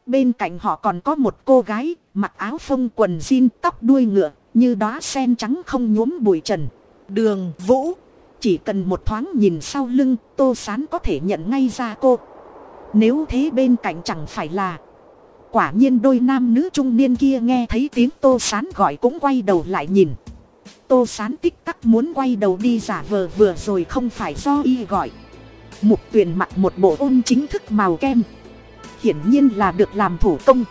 S1: Bên cạnh họ còn có một cô gái, mặc áo phông quần jean tóc đuôi ngựa, như đóa sen trắng không nhuốm bụi trần. Đường Vũ, chỉ cần một thoáng nhìn sau lưng, Tô Sán có thể nhận ngay ra cô. Nếu thế bên cạnh chẳng phải là... Quả nhiên đôi nam nữ trung niên kia nghe thấy tiếng Tô Sán gọi cũng quay đầu lại nhìn. Tô Sán tích tắc muốn quay đầu đi giả vờ vừa rồi không phải do y gọi. Mục tuyển mặc một bộ ôn chính thức màu kem. Hiển nhiên là được làm thủ công.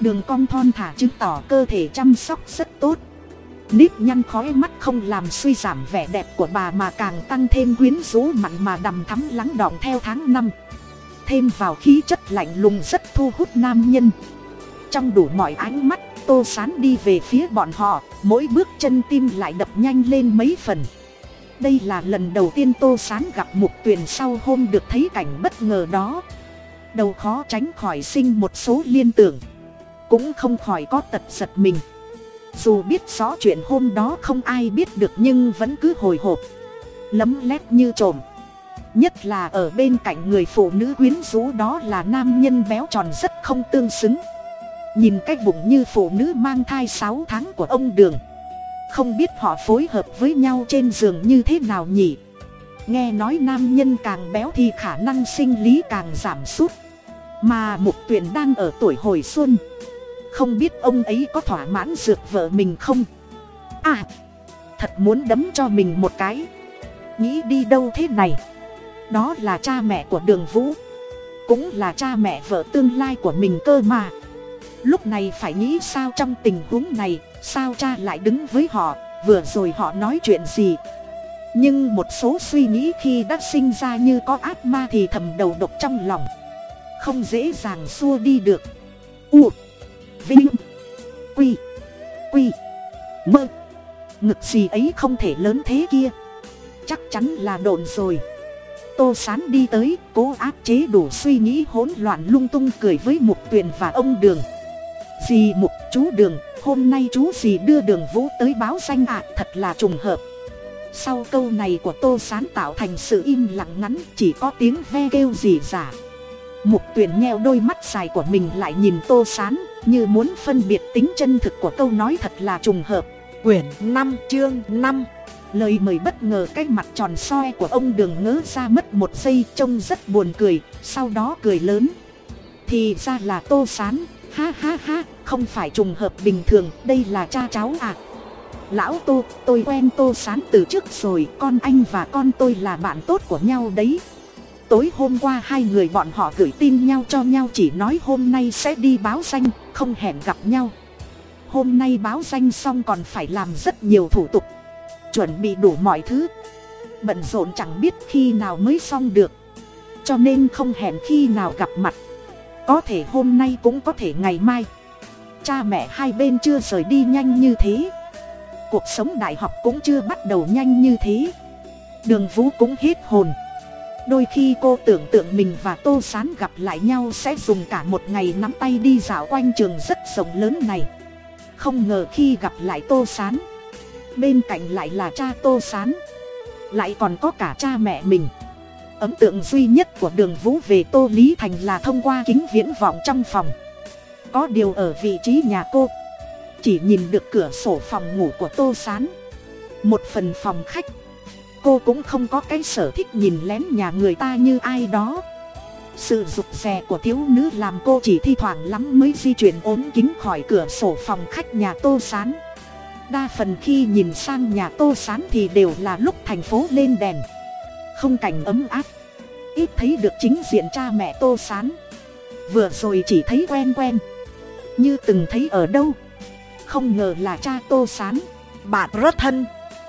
S1: Đường cong thon thả chứng tỏ cơ thể chăm sóc rất tốt. Nếp nhăn khói mắt không làm suy giảm vẻ đẹp của bà mà càng tăng thêm quyến rũ mặn mà đầm thắm lắng đọng theo tháng năm. Thêm vào khí chất lạnh lùng rất thu hút nam nhân. Trong đủ mọi ánh mắt tô sán đi về phía bọn họ, mỗi bước chân tim lại đập nhanh lên mấy phần. Đây là lần đầu tiên tô sán gặp mục tuyền sau hôm được thấy cảnh bất ngờ đó. Đầu khó tránh khỏi sinh một số liên tưởng. Cũng không khỏi có tật giật mình. Dù biết rõ chuyện hôm đó không ai biết được nhưng vẫn cứ hồi hộp. Lấm lét như trộm nhất là ở bên cạnh người phụ nữ quyến rũ đó là nam nhân béo tròn rất không tương xứng nhìn cái bụng như phụ nữ mang thai sáu tháng của ông đường. Không biết họ phối hợp với nhau trên giường như thế nào nhỉ? Nghe nói nam nhân càng béo thì khả năng sinh lý càng giảm sút. Mà mục tuyền đang ở tuổi hồi xuân. Không biết ông ấy có thỏa mãn dược vợ mình không? À thật muốn đấm cho mình một cái. Nghĩ đi đâu thế này? Đó là cha mẹ của đường vũ. Cũng là cha mẹ vợ tương lai của mình cơ mà lúc này phải nghĩ sao trong tình huống này, sao cha lại đứng với họ, vừa rồi họ nói chuyện gì? Nhưng một số suy nghĩ khi đã sinh ra như có ác ma thì thầm đầu độc trong lòng. Không dễ dàng xua đi được. U, vinh, quy quy, mơ. Ngực gì ấy không thể lớn thế kia? Chắc chắn là đồn rồi. Tô sán đi tới, cố áp chế đủ suy nghĩ hỗn loạn lung tung cười với mục tuyền và ông đường dì mục chú đường, hôm nay chú dì đưa đường vũ tới báo danh ạ, thật là trùng hợp. Sau câu này của tô sán tạo thành sự im lặng ngắn, chỉ có tiếng ve kêu dì giả mục tuyền nheo đôi mắt dài của mình lại nhìn tô sán, như muốn phân biệt tính chân thực của câu nói thật là trùng hợp. Quyển năm, chương năm. Lời mời bất ngờ cái mặt tròn soi của ông đường ngớ ra mất một giây, trông rất buồn cười, sau đó cười lớn. Thì ra là tô sán ha ha ha, không phải trùng hợp bình thường, đây là cha cháu à. Lão tô, tôi quen tô sán từ trước rồi, con anh và con tôi là bạn tốt của nhau đấy. Tối hôm qua hai người bọn họ gửi tin nhau cho nhau chỉ nói hôm nay sẽ đi báo danh, không hẹn gặp nhau. Hôm nay báo danh xong còn phải làm rất nhiều thủ tục, chuẩn bị đủ mọi thứ. Bận rộn chẳng biết khi nào mới xong được. Cho nên không hẹn khi nào gặp mặt có thể hôm nay cũng có thể ngày mai. Cha mẹ hai bên chưa rời đi nhanh như thế. Cuộc sống đại học cũng chưa bắt đầu nhanh như thế. Đường vũ cũng hết hồn. Đôi khi cô tưởng tượng mình và tô s á n gặp lại nhau sẽ dùng cả một ngày nắm tay đi dạo quanh trường rất rộng lớn này. Không ngờ khi gặp lại tô s á n bên cạnh lại là cha tô s á n lại còn có cả cha mẹ mình ấn tượng duy nhất của đường vũ về tô lý thành là thông qua kính viễn vọng trong phòng. Có điều ở vị trí nhà cô, chỉ nhìn được cửa sổ phòng ngủ của tô s á n một phần phòng khách, cô cũng không có cái sở thích nhìn lén nhà người ta như ai đó. Sự rụt rè của thiếu nữ làm cô chỉ thi thoảng lắm mới di chuyển ốm kính khỏi cửa sổ phòng khách nhà tô s á n đa phần khi nhìn sang nhà tô s á n thì đều là lúc thành phố lên đèn không cảnh ấm áp. Ít thấy được chính diện cha mẹ tô s á n vừa rồi chỉ thấy quen quen. Như từng thấy ở đâu. Không ngờ là cha tô s á n bạn rất thân.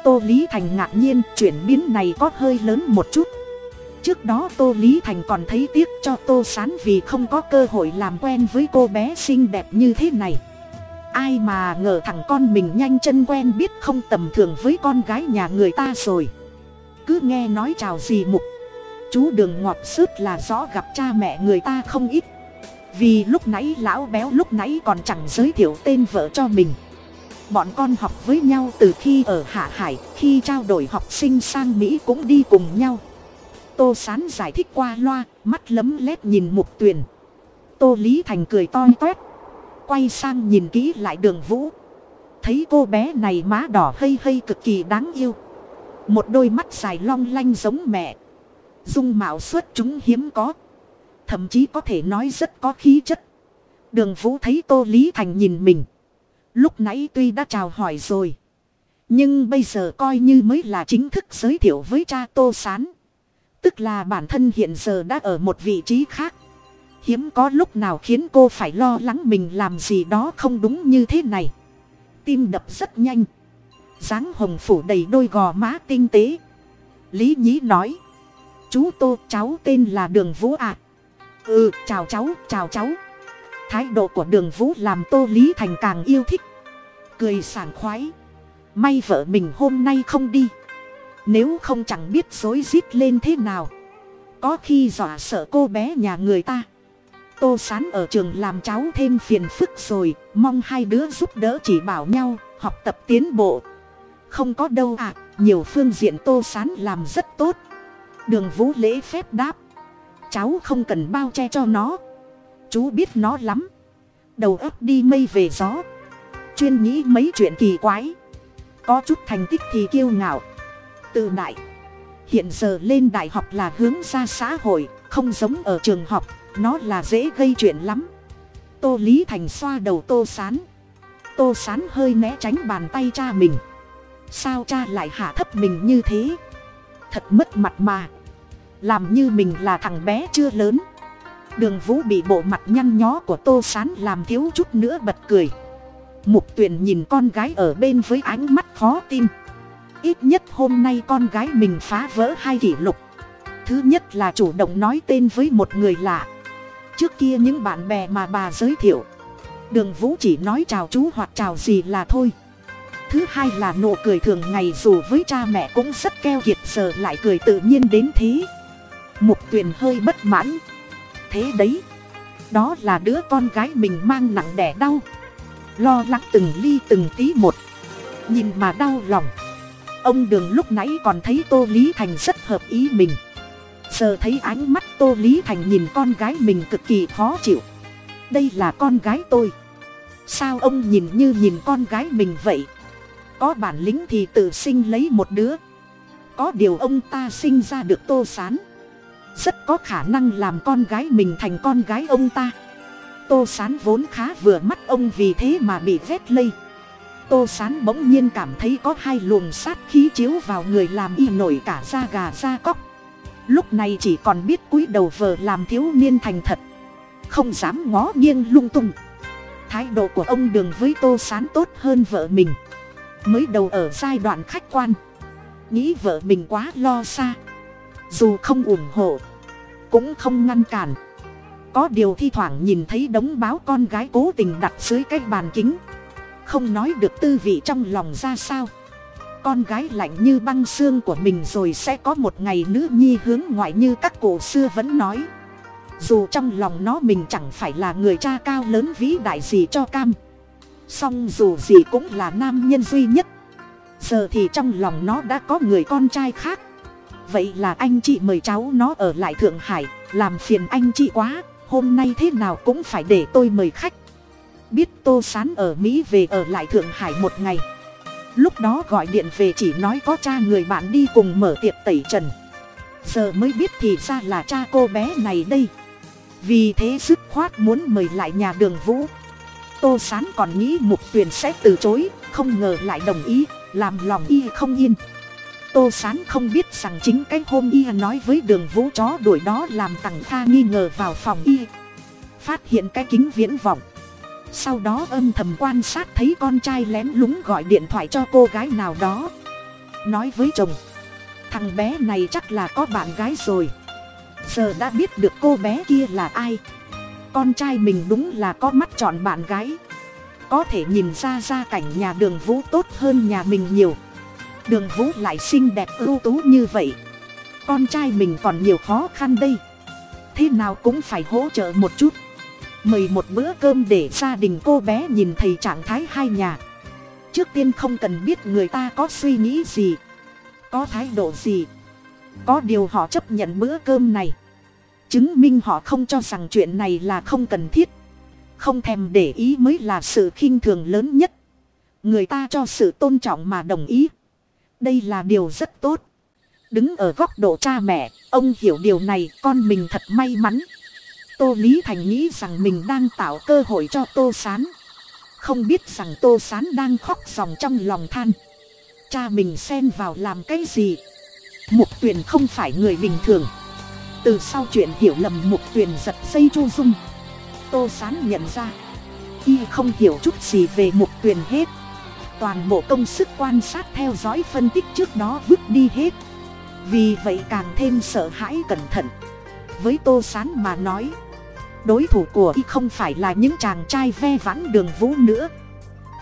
S1: Tô lý thành ngạc nhiên chuyển biến này có hơi lớn một chút. Trước đó tô lý thành còn thấy tiếc cho tô sán vì không có cơ hội làm quen với cô bé xinh đẹp như thế này. Ai mà ngờ thằng con mình nhanh chân quen biết không tầm thường với con gái nhà người ta rồi cứ nghe nói chào gì mục. Chú đường ngọt sứt là rõ gặp cha mẹ người ta không ít. Vì lúc nãy lão béo lúc nãy còn chẳng giới thiệu tên vợ cho mình. Bọn con học với nhau từ khi ở hạ hải, khi trao đổi học sinh sang mỹ cũng đi cùng nhau. Tô sán giải thích qua loa, mắt lấm lét nhìn mục tuyền. Tô lý thành cười to toét. Quay sang nhìn kỹ lại đường vũ. Thấy cô bé này má đỏ hây hây cực kỳ đáng yêu một đôi mắt dài long lanh giống mẹ. Dung mạo xuất chúng hiếm có. Thậm chí có thể nói rất có khí chất. Đường vũ thấy tô lý thành nhìn mình. Lúc nãy tuy đã chào hỏi rồi. Nhưng bây giờ coi như mới là chính thức giới thiệu với cha tô s á n tức là bản thân hiện giờ đã ở một vị trí khác. Hiếm có lúc nào khiến cô phải lo lắng mình làm gì đó không đúng như thế này. Tim đập rất nhanh dáng hồng phủ đầy đôi gò má tinh tế. Lý nhí nói, chú tô, cháu tên là đường vũ ạ. À. ừ chào cháu chào cháu. Thái độ của đường vũ làm tô lý thành càng yêu thích. Cười sảng khoái, may vợ mình hôm nay không đi. Nếu không chẳng biết dối rít lên thế nào. Có khi dọa sợ cô bé nhà người ta. Tô sán ở trường làm cháu thêm phiền phức rồi, mong hai đứa giúp đỡ chỉ bảo nhau, học tập tiến bộ không có đâu ạ. À, nhiều phương diện tô sán làm rất tốt. Đường vũ lễ phép đáp. Cháu không cần bao che cho nó. Chú biết nó lắm. Đầu ấp đi mây về gió. Chuyên nghĩ mấy chuyện kỳ quái. Có chút thành tích thì kiêu ngạo. Tự đại. Hiện giờ lên đại học là hướng ra xã hội không giống ở trường học. Nó là dễ gây chuyện lắm. Tô lý thành xoa đầu tô sán. Tô sán hơi né tránh bàn tay cha mình sao cha lại hạ thấp mình như thế? Thật mất mặt mà. Làm như mình là thằng bé chưa lớn. Đường vũ bị bộ mặt nhăn nhó của tô sán làm thiếu chút nữa bật cười. Mục tuyền nhìn con gái ở bên với ánh mắt khó tin. Ít nhất hôm nay con gái mình phá vỡ hai kỷ lục. Thứ nhất là chủ động nói tên với một người lạ. Trước kia những bạn bè mà bà giới thiệu. Đường vũ chỉ nói chào chú hoặc chào gì là thôi thứ hai là nụ cười thường ngày dù với cha mẹ cũng rất keo kiệt, giờ lại cười tự nhiên đến thế. Mục tuyền hơi bất mãn. Thế đấy, đó là đứa con gái mình mang nặng đẻ đau. Lo lắng từng ly từng tí một. Nhìn mà đau lòng. Ông đường lúc nãy còn thấy tô lý thành rất hợp ý mình. Giờ thấy ánh mắt tô lý thành nhìn con gái mình cực kỳ khó chịu. Đây là con gái tôi. Sao ông nhìn như nhìn con gái mình vậy? Có bản lĩnh thì tự sinh lấy một đứa. Có điều ông ta sinh ra được tô sán. Rất có khả năng làm con gái mình thành con gái ông ta. Tô sán vốn khá vừa mắt ông vì thế mà bị vét lây. Tô sán bỗng nhiên cảm thấy có hai luồng sát khí chiếu vào người làm y nổi cả da gà da cóc. Lúc này chỉ còn biết cúi đầu vờ làm thiếu niên thành thật. Không dám ngó nghiêng lung tung. Thái độ của ông đường với tô sán tốt hơn vợ mình mới đầu ở giai đoạn khách quan. Nghĩ vợ mình quá lo xa. Dù không ủng hộ, cũng không ngăn cản. Có điều thi thoảng nhìn thấy đống báo con gái cố tình đặt dưới cái bàn kính. Không nói được tư vị trong lòng ra sao. Con gái lạnh như băng xương của mình rồi sẽ có một ngày nữ nhi hướng ngoại như các cổ xưa vẫn nói. Dù trong lòng nó mình chẳng phải là người cha cao lớn vĩ đại gì cho cam song dù gì cũng là nam nhân duy nhất. Giờ thì trong lòng nó đã có người con trai khác. Vậy là anh chị mời cháu nó ở lại thượng hải, làm phiền anh chị quá, hôm nay thế nào cũng phải để tôi mời khách. Biết tô sán ở mỹ về ở lại thượng hải một ngày. Lúc đó gọi điện về chỉ nói có cha người bạn đi cùng mở tiệc tẩy trần. Giờ mới biết thì ra là cha cô bé này đây. Vì thế dứt khoát muốn mời lại nhà đường vũ tô sán còn nghĩ mục tuyền sẽ từ chối, không ngờ lại đồng ý, làm lòng y không yên. Tô s á n không biết rằng chính cái hôm y nói với đường vũ chó đuổi đó làm tằng kha nghi ngờ vào phòng y. Phát hiện cái kính viễn vọng. Sau đó âm thầm quan sát thấy con trai lén lúng gọi điện thoại cho cô gái nào đó. Nói với chồng, thằng bé này chắc là có bạn gái rồi. Giờ đã biết được cô bé kia là ai con trai mình đúng là có mắt chọn bạn gái. Có thể nhìn ra gia cảnh nhà đường vũ tốt hơn nhà mình nhiều. Đường vũ lại xinh đẹp ưu tú như vậy. Con trai mình còn nhiều khó khăn đây. Thế nào cũng phải hỗ trợ một chút. Mời một bữa cơm để gia đình cô bé nhìn thấy trạng thái hai nhà. Trước tiên không cần biết người ta có suy nghĩ gì, có thái độ gì. Có điều họ chấp nhận bữa cơm này chứng minh họ không cho rằng chuyện này là không cần thiết. Không thèm để ý mới là sự khinh thường lớn nhất. Người ta cho sự tôn trọng mà đồng ý. Đây là điều rất tốt. Đứng ở góc độ cha mẹ, ông hiểu điều này, con mình thật may mắn. Tô lý thành nghĩ rằng mình đang tạo cơ hội cho tô s á n không biết rằng tô s á n đang khóc dòng trong lòng than. Cha mình xen vào làm cái gì? Mục tuyền không phải người bình thường từ sau chuyện hiểu lầm mục tuyền giật dây chu dung. Tô sán nhận ra, y không hiểu chút gì về mục tuyền hết. Toàn bộ công sức quan sát theo dõi phân tích trước đó vứt đi hết. Vì vậy càng thêm sợ hãi cẩn thận. Với tô sán mà nói, đối thủ của y không phải là những chàng trai ve vãn đường vũ nữa.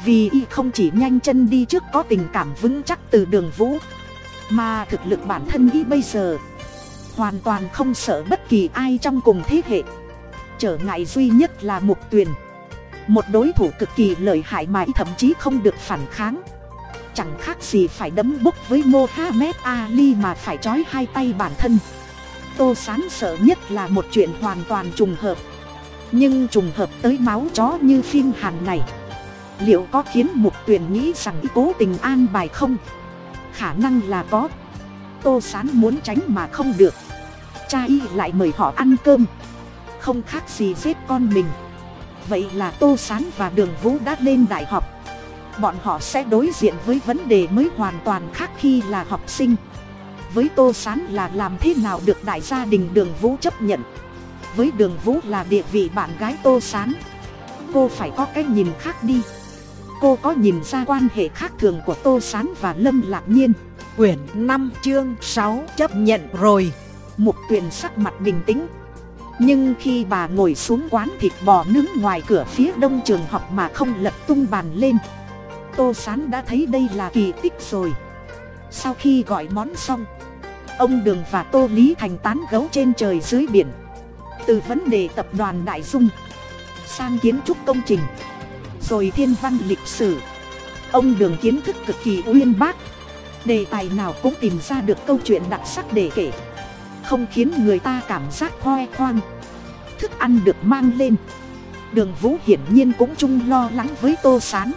S1: Vì y không chỉ nhanh chân đi trước có tình cảm vững chắc từ đường vũ, mà thực lực bản thân y bây giờ hoàn toàn không sợ bất kỳ ai trong cùng thế hệ. Trở ngại duy nhất là mục tuyền. Một đối thủ cực kỳ lợi hại mà y thậm chí không được phản kháng. Chẳng khác gì phải đấm bốc với mohammed ali mà phải trói hai tay bản thân. Tô sán sợ nhất là một chuyện hoàn toàn trùng hợp. Nhưng trùng hợp tới máu chó như phim hàn này. Liệu có khiến mục tuyền nghĩ rằng cố tình an bài không? Khả năng là có tô sán muốn tránh mà không được. Cha y lại mời họ ăn cơm. Không khác gì giết con mình. Vậy là tô sán và đường vũ đã lên đại học. Bọn họ sẽ đối diện với vấn đề mới hoàn toàn khác khi là học sinh. Với tô sán là làm thế nào được đại gia đình đường vũ chấp nhận? Với đường vũ là địa vị bạn gái tô s á n cô phải có cái nhìn khác đi cô có nhìn ra quan hệ khác thường của tô s á n và lâm lạc nhiên?
S2: Quyển năm chương sáu chấp nhận rồi.
S1: Mục tuyền sắc mặt bình tĩnh. Nhưng khi bà ngồi xuống quán thịt bò nướng ngoài cửa phía đông trường học mà không lật tung bàn lên, tô s á n đã thấy đây là kỳ tích rồi. Sau khi gọi món xong, ông đường và tô lý thành tán gấu trên trời dưới biển. Từ vấn đề tập đoàn đại dung sang kiến trúc công trình rồi thiên văn lịch sử. Ông đường kiến thức cực kỳ uyên bác. Đề tài nào cũng tìm ra được câu chuyện đặc sắc để kể. Không khiến người ta cảm giác khoe khoang thức ăn được mang lên. Đường vũ hiển nhiên cũng chung lo lắng với tô s á n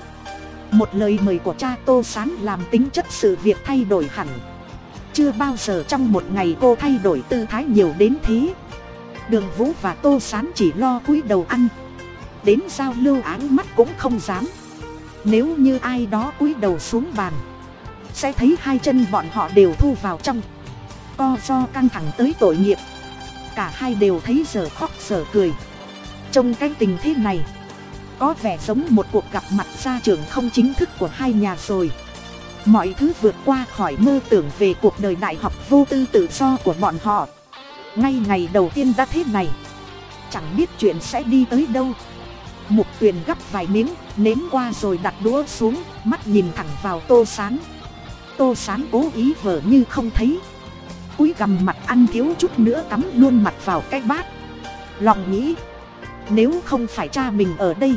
S1: một lời mời của cha tô s á n làm tính chất sự việc thay đổi hẳn. Chưa bao giờ trong một ngày cô thay đổi tư thái nhiều đến thế. Đường vũ và tô sán chỉ lo cúi đầu ăn đến giao lưu áng mắt cũng không dám. Nếu như ai đó cúi đầu xuống bàn, sẽ thấy hai chân bọn họ đều thu vào trong. Co do căng thẳng tới tội nghiệp. Cả hai đều thấy giờ khóc giờ cười. Trong cái tình thế này, có vẻ giống một cuộc gặp mặt gia trưởng không chính thức của hai nhà rồi. Mọi thứ vượt qua khỏi mơ tưởng về cuộc đời đại học vô tư tự do của bọn họ. Ngay ngày đầu tiên đã thế này, chẳng biết chuyện sẽ đi tới đâu mục tuyền gắp vài miếng, nếm qua rồi đặt đũa xuống, mắt nhìn thẳng vào tô sán. Tô sán cố ý vờ như không thấy. Cúi gằm mặt ăn thiếu chút nữa cắm luôn mặt vào cái bát. Lòng nghĩ, nếu không phải cha mình ở đây,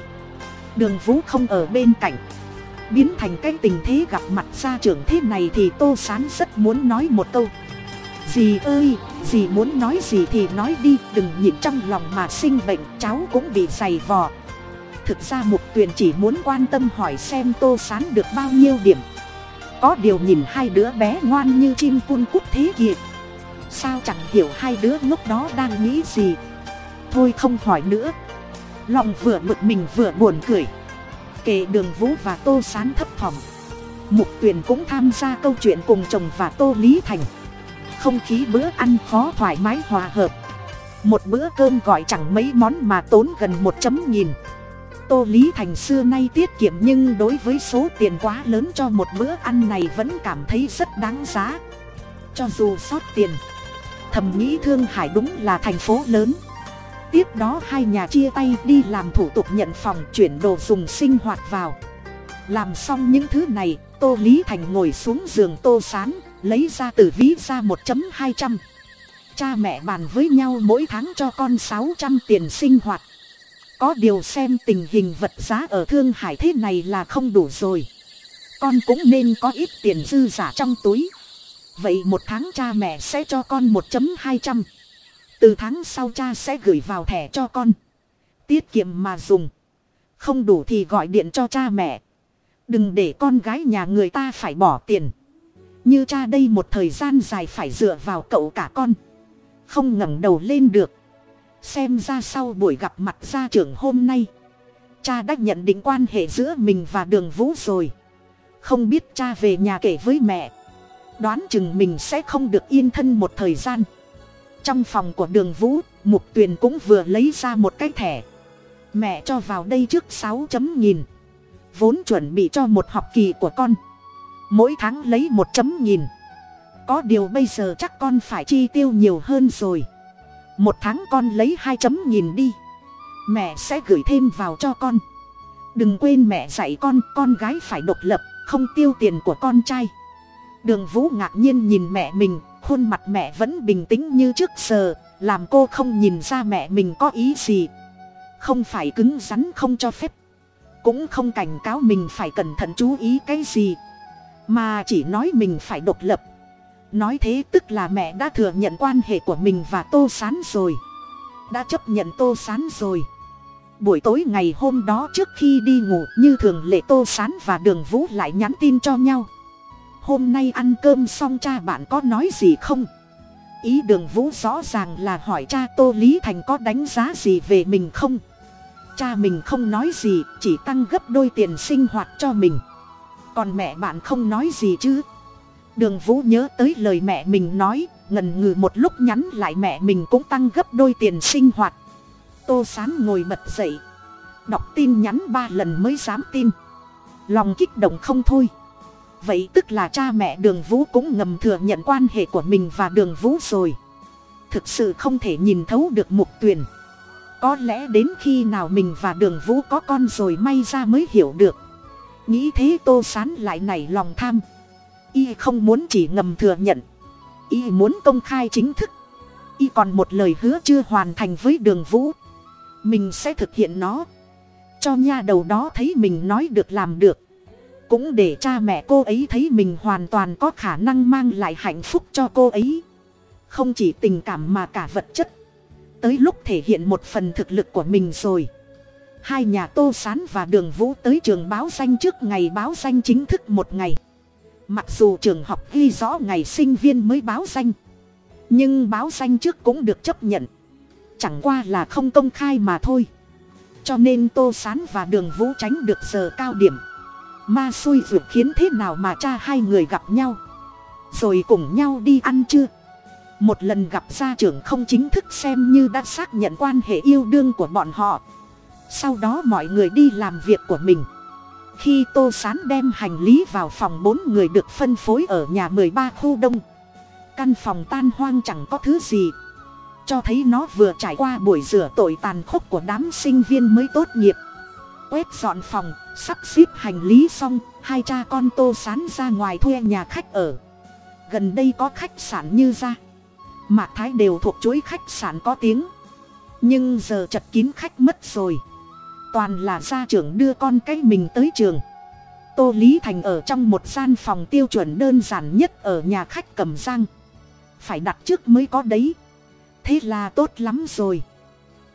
S1: đường vũ không ở bên cạnh. Biến thành cái tình thế gặp mặt gia trưởng thế này thì tô sán rất muốn nói một câu. Dì ơi, dì muốn nói gì thì nói đi, đừng nhịn trong lòng mà sinh bệnh, cháu cũng bị dày vò thực ra mục tuyền chỉ muốn quan tâm hỏi xem tô sán được bao nhiêu điểm. Có điều nhìn hai đứa bé ngoan như chim cun cút thế kìa. Sao chẳng hiểu hai đứa lúc đó đang nghĩ gì? Thôi không hỏi nữa. Lòng vừa bực mình vừa buồn cười. Kể đường vũ và tô sán thấp thỏm. Mục tuyền cũng tham gia câu chuyện cùng chồng và tô lý thành. Không khí bữa ăn khó thoải mái hòa hợp. Một bữa cơm gọi chẳng mấy món mà tốn gần một chấm nghìn tô lý thành xưa nay tiết kiệm nhưng đối với số tiền quá lớn cho một bữa ăn này vẫn cảm thấy rất đáng giá. Cho dù sót tiền thầm nghĩ thương hải đúng là thành phố lớn. Tiếp đó hai nhà chia tay đi làm thủ tục nhận phòng chuyển đồ dùng sinh hoạt vào. Làm xong những thứ này, tô lý thành ngồi xuống giường tô sán, lấy ra từ ví ra một hai trăm. Cha mẹ bàn với nhau mỗi tháng cho con sáu trăm tiền sinh hoạt có điều xem tình hình vật giá ở thương hải thế này là không đủ rồi. Con cũng nên có ít tiền dư giả trong túi. Vậy một tháng cha mẹ sẽ cho con một hai trăm. Từ tháng sau cha sẽ gửi vào thẻ cho con. Tiết kiệm mà dùng. Không đủ thì gọi điện cho cha mẹ. Đừng để con gái nhà người ta phải bỏ tiền. Như cha đây một thời gian dài phải dựa vào cậu cả con. Không ngẩng đầu lên được xem ra sau buổi gặp mặt gia trưởng hôm nay, cha đã nhận định quan hệ giữa mình và đường vũ rồi. Không biết cha về nhà kể với mẹ, đoán chừng mình sẽ không được yên thân một thời gian. Trong phòng của đường vũ, mục tuyền cũng vừa lấy ra một cái thẻ. Mẹ cho vào đây trước sáu chấm nghìn, vốn chuẩn bị cho một học kỳ của con. Mỗi tháng lấy một chấm nghìn. Có điều bây giờ chắc con phải chi tiêu nhiều hơn rồi một tháng con lấy hai chấm nhìn đi. Mẹ sẽ gửi thêm vào cho con. Đừng quên mẹ dạy con con gái phải độc lập, không tiêu tiền của con trai. Đường vũ ngạc nhiên nhìn mẹ mình, khuôn mặt mẹ vẫn bình tĩnh như trước giờ, làm cô không nhìn ra mẹ mình có ý gì. Không phải cứng rắn không cho phép, cũng không cảnh cáo mình phải cẩn thận chú ý cái gì, mà chỉ nói mình phải độc lập nói thế tức là mẹ đã thừa nhận quan hệ của mình và tô s á n rồi. Đã chấp nhận tô s á n rồi. Buổi tối ngày hôm đó trước khi đi ngủ, như thường lệ tô s á n và đường vũ lại nhắn tin cho nhau. Hôm nay ăn cơm xong cha bạn có nói gì không? Ý đường vũ rõ ràng là hỏi cha tô lý thành có đánh giá gì về mình không? Cha mình không nói gì, chỉ tăng gấp đôi tiền sinh hoạt cho mình. Còn mẹ bạn không nói gì chứ? Đường vũ nhớ tới lời mẹ mình nói ngần ngừ một lúc nhắn lại mẹ mình cũng tăng gấp đôi tiền sinh hoạt. Tô sán ngồi bật dậy. Đọc tin nhắn ba lần mới dám tin. Lòng kích động không thôi. Vậy tức là cha mẹ đường vũ cũng ngầm thừa nhận quan hệ của mình và đường vũ rồi. Thực sự không thể nhìn thấu được mục tuyền. Có lẽ đến khi nào mình và đường vũ có con rồi may ra mới hiểu được. Nghĩ thế tô sán lại nảy lòng tham y không muốn chỉ ngầm thừa nhận. Y muốn công khai chính thức. Y còn một lời hứa chưa hoàn thành với đường vũ. Mình sẽ thực hiện nó. Cho nha đầu đó thấy mình nói được làm được. Cũng để cha mẹ cô ấy thấy mình hoàn toàn có khả năng mang lại hạnh phúc cho cô ấy. Không chỉ tình cảm mà cả vật chất. Tới lúc thể hiện một phần thực lực của mình rồi. Hai nhà tô s á n và đường vũ tới trường báo danh trước ngày báo danh chính thức một ngày mặc dù trường học ghi rõ ngày sinh viên mới báo danh, nhưng báo danh trước cũng được chấp nhận. Chẳng qua là không công khai mà thôi. Cho nên tô sán và đường vũ tránh được giờ cao điểm. Ma xui ruột khiến thế nào mà cha hai người gặp nhau? Rồi cùng nhau đi ăn chưa một lần gặp gia trưởng không chính thức xem như đã xác nhận quan hệ yêu đương của bọn họ. Sau đó mọi người đi làm việc của mình khi tô sán đem hành lý vào phòng bốn người được phân phối ở nhà mười ba khu đông. Căn phòng tan hoang chẳng có thứ gì. Cho thấy nó vừa trải qua buổi rửa tội tàn khốc của đám sinh viên mới tốt nghiệp. Quét dọn phòng, sắp xếp hành lý xong, hai cha con tô sán ra ngoài thuê nhà khách ở. Gần đây có khách sạn như ra. Mạc thái đều thuộc chuỗi khách sạn có tiếng. Nhưng giờ chật kín khách mất rồi toàn là gia trưởng đưa con cái mình tới trường. Tô lý thành ở trong một gian phòng tiêu chuẩn đơn giản nhất ở nhà khách cầm giang. Phải đặt trước mới có đấy. Thế là tốt lắm rồi.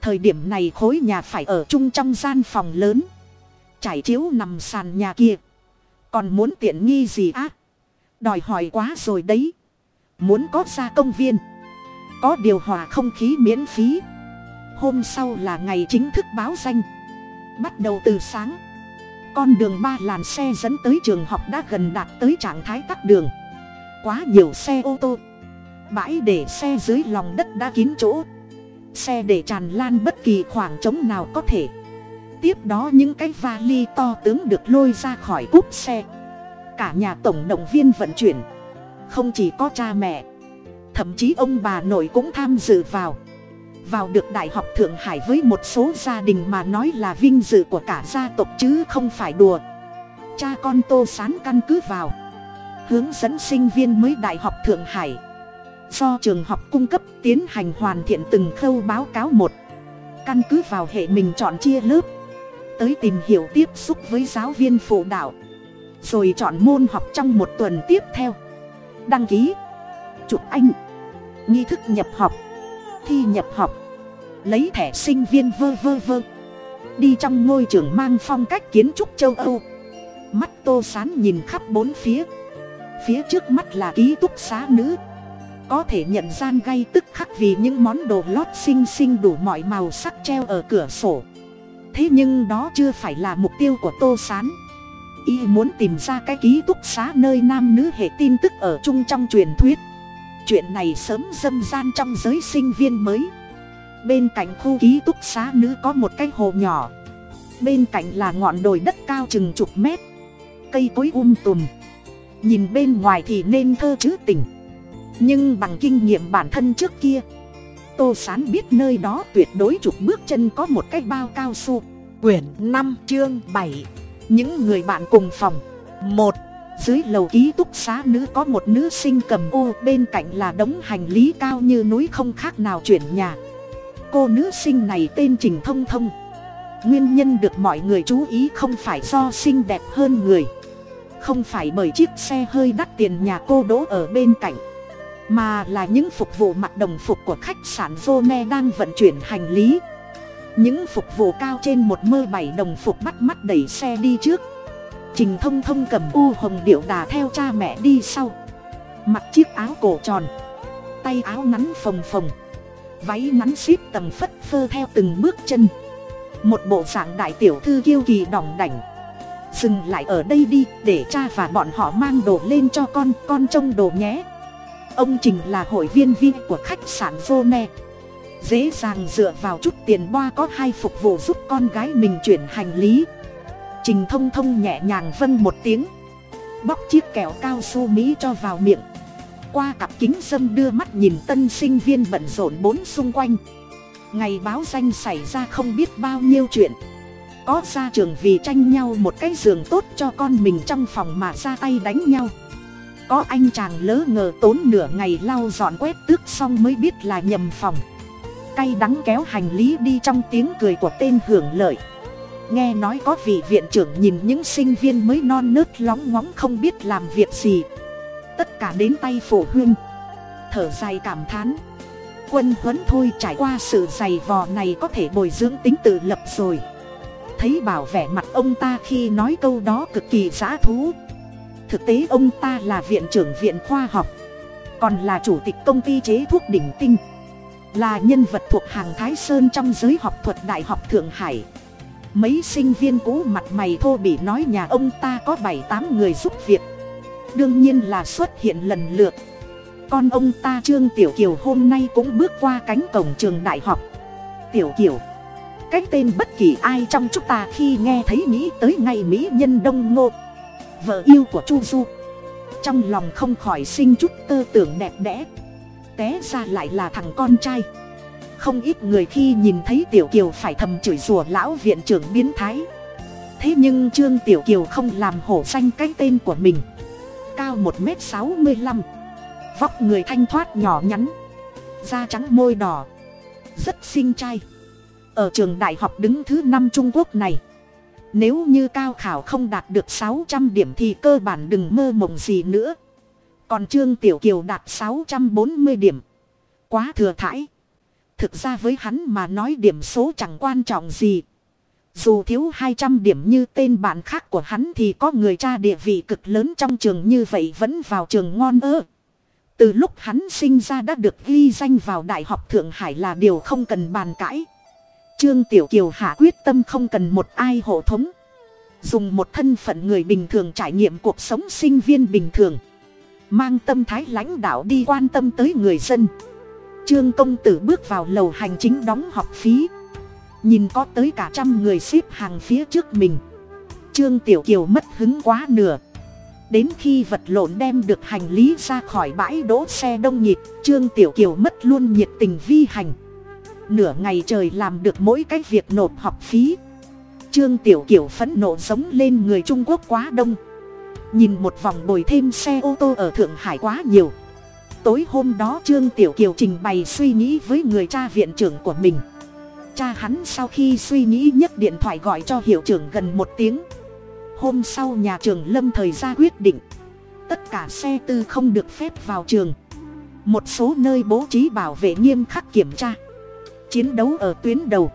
S1: Thời điểm này khối nhà phải ở chung trong gian phòng lớn. Trải chiếu nằm sàn nhà kia. Còn muốn tiện nghi gì á? Đòi hỏi quá rồi đấy. Muốn có ra công viên. Có điều hòa không khí miễn phí. Hôm sau là ngày chính thức báo danh bắt đầu từ sáng. Con đường ba làn xe dẫn tới trường học đã gần đạt tới trạng thái tắc đường. Quá nhiều xe ô tô. Bãi để xe dưới lòng đất đã kín chỗ. Xe để tràn lan bất kỳ khoảng trống nào có thể. Tiếp đó những cái vali to tướng được lôi ra khỏi cúp xe. Cả nhà tổng động viên vận chuyển. Không chỉ có cha mẹ, thậm chí ông bà nội cũng tham dự vào vào được đại học thượng hải với một số gia đình mà nói là vinh dự của cả gia tộc chứ không phải đùa. Cha con tô sán căn cứ vào hướng dẫn sinh viên mới đại học thượng hải. Do trường học cung cấp tiến hành hoàn thiện từng khâu báo cáo một. Căn cứ vào hệ mình chọn chia lớp. Tới tìm hiểu tiếp xúc với giáo viên phụ đạo. Rồi chọn môn học trong một tuần tiếp theo. Đăng ký. Chụp anh nghi thức nhập học thi nhập học, lấy thẻ sinh viên vơ vơ vơ, đi trong ngôi trường mang phong cách kiến trúc châu âu. Mắt tô sán nhìn khắp bốn phía phía trước mắt là ký túc xá nữ. Có thể nhận gian gay tức khắc vì những món đồ lót xinh xinh đủ mọi màu sắc treo ở cửa sổ. Thế nhưng đó chưa phải là mục tiêu của tô sán. Y muốn tìm ra cái ký túc xá nơi nam nữ hệ tin tức ở chung trong truyền thuyết chuyện này sớm dâm gian trong giới sinh viên mới. Bên cạnh khu ký túc xá nữ có một cái hồ nhỏ. Bên cạnh là ngọn đồi đất cao chừng chục mét. Cây cối um tùm. Nhìn bên ngoài thì nên thơ chứ tình. Nhưng bằng kinh nghiệm bản thân trước kia, tô sán biết nơi đó tuyệt đối chục bước chân có một cái bao cao su.
S2: Quyển năm chương bảy.
S1: Những người bạn cùng phòng. Một dưới lầu ký túc xá nữ có một nữ sinh cầm ô, bên cạnh là đống hành lý cao như núi không khác nào chuyển nhà. Cô nữ sinh này tên trình thông thông. Nguyên nhân được mọi người chú ý không phải do xinh đẹp hơn người, không phải bởi chiếc xe hơi đắt tiền nhà cô đỗ ở bên cạnh, mà là những phục vụ mặc đồng phục của khách sạn Vone đang vận chuyển hành lý. Những phục vụ cao trên một mơ bảy đồng phục bắt mắt đẩy xe đi trước trình thông thông cầm u hồng điệu đà theo cha mẹ đi sau. Mặc chiếc áo cổ tròn. Tay áo ngắn phồng phồng. Váy ngắn xíp tầng phất phơ theo từng bước chân. Một bộ dạng đại tiểu thư kiêu kỳ đỏng đảnh. Dừng lại ở đây đi, để cha và bọn họ mang đồ lên cho con con trông đồ nhé. Ông trình là hội viên viên của khách sạn vô ne dễ dàng dựa vào chút tiền boa có hai phục vụ giúp con gái mình chuyển hành lý trình thông thông nhẹ nhàng vân một tiếng. Bóc chiếc kẹo cao su mỹ cho vào miệng. Qua cặp kính dâm đưa mắt nhìn tân sinh viên bận rộn bốn xung quanh. Ngày báo danh xảy ra không biết bao nhiêu chuyện. Có ra trường vì tranh nhau một cái giường tốt cho con mình trong phòng mà ra tay đánh nhau. Có anh chàng lỡ ngờ tốn nửa ngày lau dọn quét tước xong mới biết là nhầm phòng. Cay đắng kéo hành lý đi trong tiếng cười của tên hưởng lợi nghe nói có vị viện trưởng nhìn những sinh viên mới non nớt lóng ngóng không biết làm việc gì. Tất cả đến tay phụ huynh. Thở dài cảm thán. Quân huấn thôi, trải qua sự dày vò này có thể bồi dưỡng tính tự lập rồi. Thấy bảo vẻ mặt ông ta khi nói câu đó cực kỳ giã thú. Thực tế ông ta là viện trưởng viện khoa học, còn là chủ tịch công ty chế thuốc đỉnh tinh, là nhân vật thuộc hàng thái sơn trong giới học thuật đại học thượng hải mấy sinh viên cũ mặt mày thô bỉ nói nhà ông ta có bảy tám người giúp việc. Đương nhiên là xuất hiện lần lượt. Con ông ta trương tiểu kiều hôm nay cũng bước qua cánh cổng trường đại học. Tiểu kiều, cái tên bất kỳ ai trong chúng ta khi nghe thấy nghĩ tới ngay mỹ nhân đông ngô. Vợ yêu của chu du. Trong lòng không khỏi sinh chút tơ tưởng đẹp đẽ. Té ra lại là thằng con trai không ít người khi nhìn thấy tiểu kiều phải thầm chửi rủa lão viện trưởng biến thái. Thế nhưng trương tiểu kiều không làm hổ danh cái tên của mình. Cao một m sáu mươi lăm, vóc người thanh thoát nhỏ nhắn, da trắng môi đỏ, rất xinh trai. Ở trường đại học đứng thứ năm trung quốc này, nếu như cao khảo không đạt được sáu trăm điểm thì cơ bản đừng mơ mộng gì nữa. Còn trương tiểu kiều đạt sáu trăm bốn mươi điểm, quá thừa thãi thực ra với hắn mà nói điểm số chẳng quan trọng gì. Dù thiếu hai trăm điểm như tên bạn khác của hắn thì có người cha địa vị cực lớn trong trường như vậy vẫn vào trường ngon ơ. Từ lúc hắn sinh ra đã được ghi danh vào đại học thượng hải là điều không cần bàn cãi. Trương tiểu kiều hạ quyết tâm không cần một ai hộ thống. Dùng một thân phận người bình thường trải nghiệm cuộc sống sinh viên bình thường. Mang tâm thái lãnh đạo đi quan tâm tới người dân trương công tử bước vào lầu hành chính đóng học phí. Nhìn có tới cả trăm người xếp hàng phía trước mình. Trương tiểu kiều mất hứng quá nửa. Đến khi vật lộn đem được hành lý ra khỏi bãi đỗ xe đông nhịp, trương tiểu kiều mất luôn nhiệt tình vi hành. Nửa ngày trời làm được mỗi cái việc nộp học phí. Trương tiểu kiều phẫn nộ giống lên người trung quốc quá đông. Nhìn một vòng bồi thêm xe ô tô ở thượng hải quá nhiều tối hôm đó trương tiểu kiều trình bày suy nghĩ với người cha viện trưởng của mình. Cha hắn sau khi suy nghĩ nhấc điện thoại gọi cho hiệu trưởng gần một tiếng. Hôm sau nhà trường lâm thời ra quyết định. Tất cả xe tư không được phép vào trường. Một số nơi bố trí bảo vệ nghiêm khắc kiểm tra. Chiến đấu ở tuyến đầu.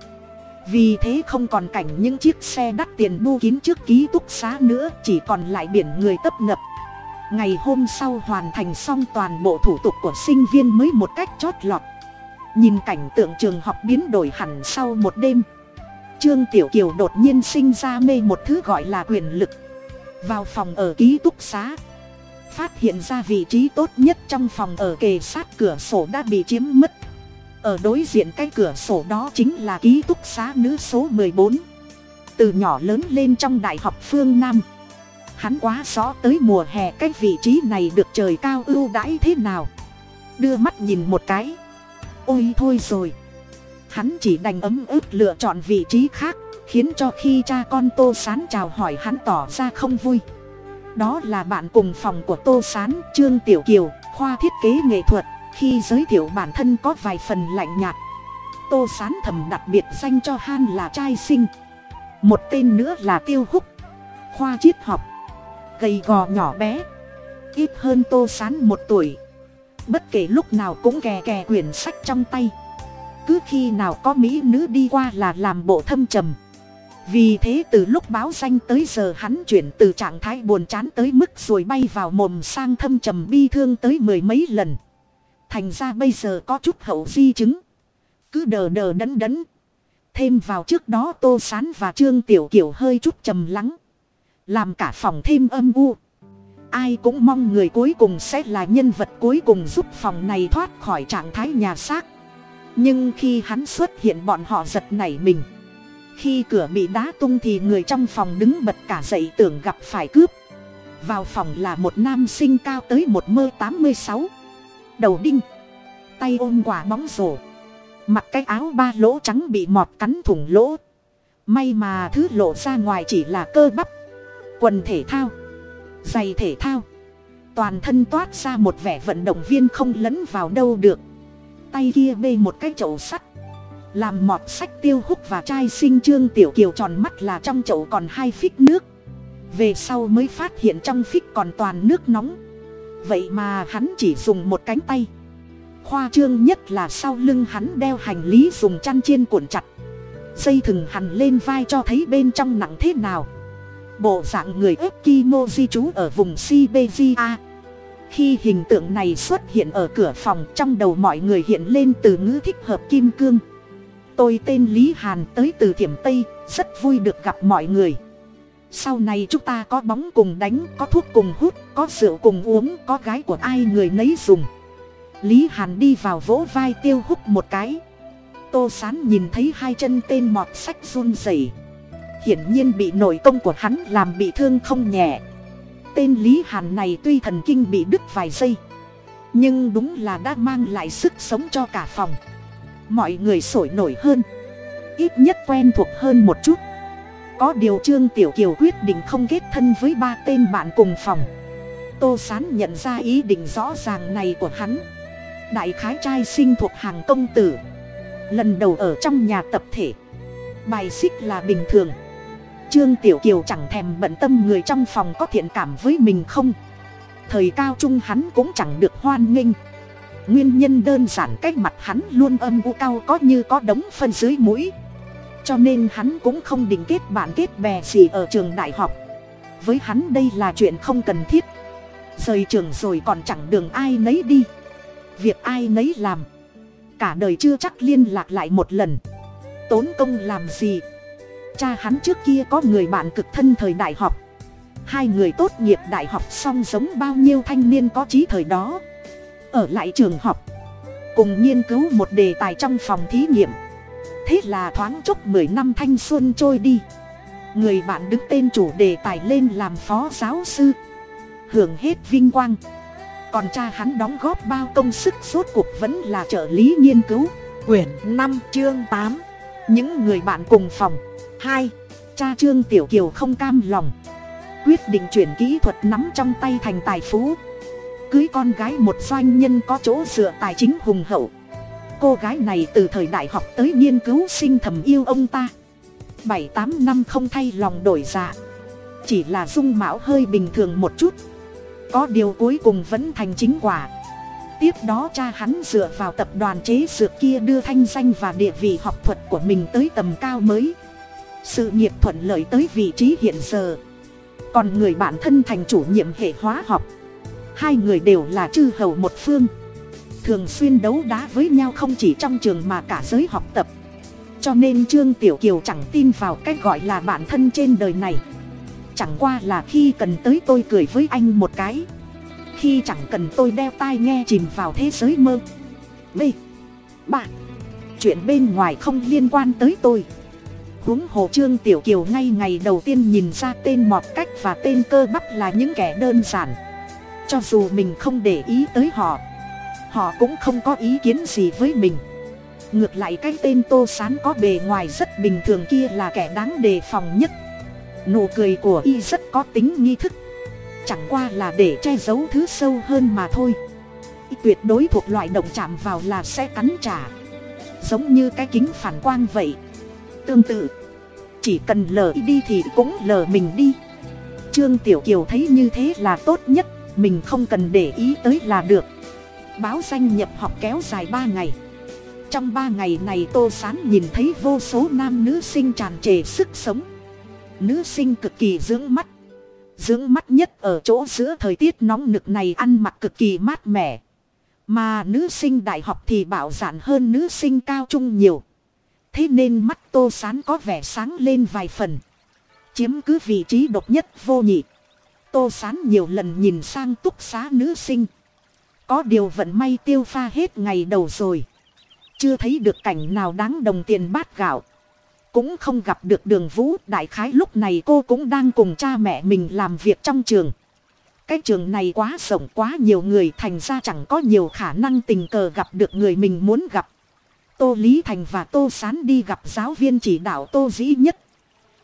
S1: Vì thế không còn cảnh những chiếc xe đắt tiền bu kín trước ký túc xá nữa, chỉ còn lại biển người tấp nập ngày hôm sau hoàn thành xong toàn bộ thủ tục của sinh viên mới một cách chót lọt. Nhìn cảnh tượng trường học biến đổi hẳn sau một đêm. Trương tiểu kiều đột nhiên sinh ra mê một thứ gọi là quyền lực. Vào phòng ở ký túc xá, phát hiện ra vị trí tốt nhất trong phòng ở kề sát cửa sổ đã bị chiếm mất. Ở đối diện cái cửa sổ đó chính là ký túc xá nữ số bốn. Từ nhỏ lớn lên trong đại học phương nam hắn quá rõ tới mùa hè, cái vị trí này được trời cao ưu đãi thế nào? Đưa mắt nhìn một cái. Ôi thôi rồi. Hắn chỉ đành ấm ức lựa chọn vị trí khác, khiến cho khi cha con tô sán chào hỏi hắn tỏ ra không vui. Đó là bạn cùng phòng của tô sán, trương tiểu kiều, khoa thiết kế nghệ thuật, khi giới thiệu bản thân có vài phần lạnh nhạt. Tô sán thầm đặc biệt danh cho han là trai sinh một tên nữa là tiêu húc. Khoa triết học gầy gò nhỏ bé. Ít hơn tô sán một tuổi. Bất kể lúc nào cũng kè kè quyển sách trong tay. Cứ khi nào có mỹ nữ đi qua là làm bộ thâm trầm. Vì thế từ lúc báo danh tới giờ hắn chuyển từ trạng thái buồn chán tới mức rồi bay vào mồm sang thâm trầm bi thương tới mười mấy lần. Thành ra bây giờ có chút hậu di chứng. Cứ đờ đờ đấn đấn thêm vào trước đó tô sán và trương tiểu kiểu hơi chút trầm lắng làm cả phòng thêm âm u. Ai cũng mong người cuối cùng sẽ là nhân vật cuối cùng giúp phòng này thoát khỏi trạng thái nhà xác. Nhưng khi hắn xuất hiện bọn họ giật nảy mình. Khi cửa bị đá tung thì người trong phòng đứng bật cả dậy tưởng gặp phải cướp. Vào phòng là một nam sinh cao tới một mơ tám mươi sáu. Đầu đinh, tay ôm quả bóng rổ. Mặc cái áo ba lỗ trắng bị mọt cắn thủng lỗ. May mà thứ lộ ra ngoài chỉ là cơ bắp quần thể thao, giày thể thao. Toàn thân toát ra một vẻ vận động viên không lẫn vào đâu được. Tay kia bê một cái chậu sắt, làm mọt sách tiêu hút và chai sinh trương tiểu kiều tròn mắt là trong chậu còn hai phích nước. Về sau mới phát hiện trong phích còn toàn nước nóng. Vậy mà hắn chỉ dùng một cánh tay. Khoa trương nhất là sau lưng hắn đeo hành lý dùng chăn chiên cuộn chặt. Dây thừng hằn lên vai cho thấy bên trong nặng thế nào bộ dạng người ép kimo di trú ở vùng siberia khi hình tượng này xuất hiện ở cửa phòng, trong đầu mọi người hiện lên từ ngữ thích hợp kim cương. Tôi tên lý hàn tới từ thiểm tây, rất vui được gặp mọi người. Sau này chúng ta có bóng cùng đánh, có thuốc cùng hút, có rượu cùng uống, có gái của ai người nấy dùng. Lý hàn đi vào vỗ vai tiêu hút một cái. Tô sán nhìn thấy hai chân tên mọt sách run rẩy hiển nhiên bị nội công của hắn làm bị thương không nhẹ. Tên lý hàn này tuy thần kinh bị đứt vài giây, nhưng đúng là đã mang lại sức sống cho cả phòng. Mọi người sổi nổi hơn, ít nhất quen thuộc hơn một chút. Có điều trương tiểu kiều quyết định không kết thân với ba tên bạn cùng phòng. Tô sán nhận ra ý định rõ ràng này của hắn. Đại khái trai sinh thuộc hàng công tử, lần đầu ở trong nhà tập thể. Bài xích là bình thường trương tiểu kiều chẳng thèm bận tâm người trong phòng có thiện cảm với mình không? Thời cao trung hắn cũng chẳng được hoan nghênh. Nguyên nhân đơn giản cách mặt hắn luôn âm u cao có như có đống phân dưới mũi. Cho nên hắn cũng không định kết bạn kết bè gì ở trường đại học. Với hắn đây là chuyện không cần thiết. Rời trường rồi còn chẳng đường ai nấy đi. Việc ai nấy làm. Cả đời chưa chắc liên lạc lại một lần. Tốn công làm gì? Cha hắn trước kia có người bạn cực thân thời đại học. Hai người tốt nghiệp đại học xong giống bao nhiêu thanh niên có trí thời đó. Ở lại trường học, cùng nghiên cứu một đề tài trong phòng thí nghiệm. Thế là thoáng chốc mười năm thanh xuân trôi đi. Người bạn đứng tên chủ đề tài lên làm phó giáo sư. Hưởng hết vinh quang. Còn cha hắn đóng góp bao công sức suốt cuộc vẫn là trợ lý nghiên cứu.
S2: Quyển năm chương tám.
S1: Những người bạn cùng phòng hai cha trương tiểu kiều không cam lòng. Quyết định chuyển kỹ thuật nắm trong tay thành tài phú. Cưới con gái một doanh nhân có chỗ dựa tài chính hùng hậu. Cô gái này từ thời đại học tới nghiên cứu sinh thầm yêu ông ta. Bảy tám năm không thay lòng đổi dạ. Chỉ là dung mạo hơi bình thường một chút. Có điều cuối cùng vẫn thành chính quả. Tiếp đó cha hắn dựa vào tập đoàn chế dược kia đưa thanh danh và địa vị học thuật của mình tới tầm cao mới sự nghiệp thuận lợi tới vị trí hiện giờ. Còn người bạn thân thành chủ nhiệm hệ hóa học. Hai người đều là chư hầu một phương. Thường xuyên đấu đá với nhau không chỉ trong trường mà cả giới học tập. Cho nên trương tiểu kiều chẳng tin vào cách gọi là bạn thân trên đời này. Chẳng qua là khi cần tới tôi cười với anh một cái. Khi chẳng cần tôi đeo tai nghe chìm vào thế giới mơ. B ba chuyện bên ngoài không liên quan tới tôi huống hồ trương tiểu kiều ngay ngày đầu tiên nhìn ra tên mọt cách và tên cơ bắp là những kẻ đơn giản. Cho dù mình không để ý tới họ họ cũng không có ý kiến gì với mình. Ngược lại cái tên tô sán có bề ngoài rất bình thường kia là kẻ đáng đề phòng nhất. Nụ cười của y rất có tính nghi thức. Chẳng qua là để che giấu thứ sâu hơn mà thôi. Y tuyệt đối thuộc loại động chạm vào là sẽ cắn trả. Giống như cái kính phản quang vậy tương tự. Chỉ cần lờ đi thì cũng lờ mình đi. Trương tiểu kiều thấy như thế là tốt nhất, mình không cần để ý tới là được. Báo danh nhập học kéo dài ba ngày. Trong ba ngày này tô sán nhìn thấy vô số nam nữ sinh tràn trề sức sống. Nữ sinh cực kỳ dưỡng mắt. Dưỡng mắt nhất ở chỗ giữa thời tiết nóng nực này ăn mặc cực kỳ mát mẻ. Mà nữ sinh đại học thì bảo giản hơn nữ sinh cao trung nhiều thế nên mắt tô sán có vẻ sáng lên vài phần. Chiếm cứ vị trí độc nhất vô nhị. Tô sán nhiều lần nhìn sang túc xá nữ sinh. Có điều vận may tiêu pha hết ngày đầu rồi. Chưa thấy được cảnh nào đáng đồng tiền bát gạo. Cũng không gặp được đường vũ đại khái lúc này cô cũng đang cùng cha mẹ mình làm việc trong trường. Cái trường này quá rộng quá nhiều người thành ra chẳng có nhiều khả năng tình cờ gặp được người mình muốn gặp tô lý thành và tô sán đi gặp giáo viên chỉ đạo tô dĩ nhất.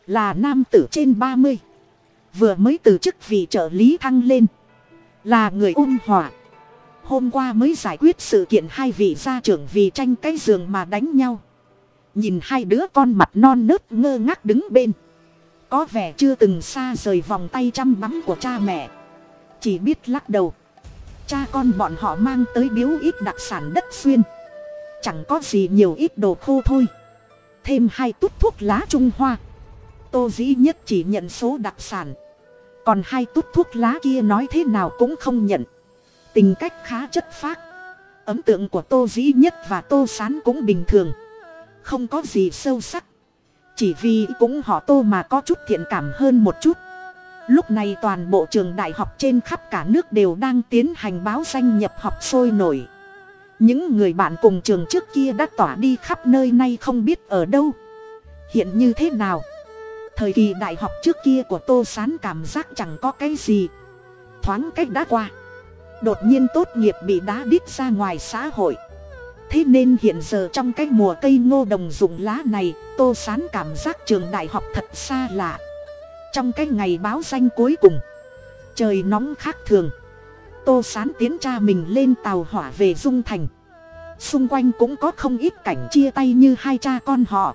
S1: Là nam tử trên ba mươi. Vừa mới từ chức vị trợ lý thăng lên. Là người ôn hòa. Hôm qua mới giải quyết sự kiện hai vị gia trưởng vì tranh cái giường mà đánh nhau. Nhìn hai đứa con mặt non nớt ngơ ngác đứng bên. Có vẻ chưa từng xa rời vòng tay chăm bắm của cha mẹ. Chỉ biết lắc đầu. Cha con bọn họ mang tới biếu ít đặc sản đất xuyên chẳng có gì nhiều ít đồ khô thôi. Thêm hai tút thuốc lá trung hoa. Tô dĩ nhất chỉ nhận số đặc sản. Còn hai tút thuốc lá kia nói thế nào cũng không nhận. Tình cách khá chất phác. Ấn tượng của tô dĩ nhất và tô sán cũng bình thường. Không có gì sâu sắc. Chỉ vì cũng họ tô mà có chút thiện cảm hơn một chút. Lúc này toàn bộ trường đại học trên khắp cả nước đều đang tiến hành báo danh nhập học sôi nổi những người bạn cùng trường trước kia đã tỏa đi khắp nơi nay không biết ở đâu. Hiện như thế nào? Thời kỳ đại học trước kia của tô s á n cảm giác chẳng có cái gì. Thoáng cách đã qua. Đột nhiên tốt nghiệp bị đá đít ra ngoài xã hội. Thế nên hiện giờ trong cái mùa cây ngô đồng dụng lá này, tô s á n cảm giác trường đại học thật xa lạ. Trong cái ngày báo danh cuối cùng, trời nóng khác thường tô Sán tiến cha mình lên tàu hỏa về dung thành. Xung quanh cũng có không ít cảnh chia tay như hai cha con họ.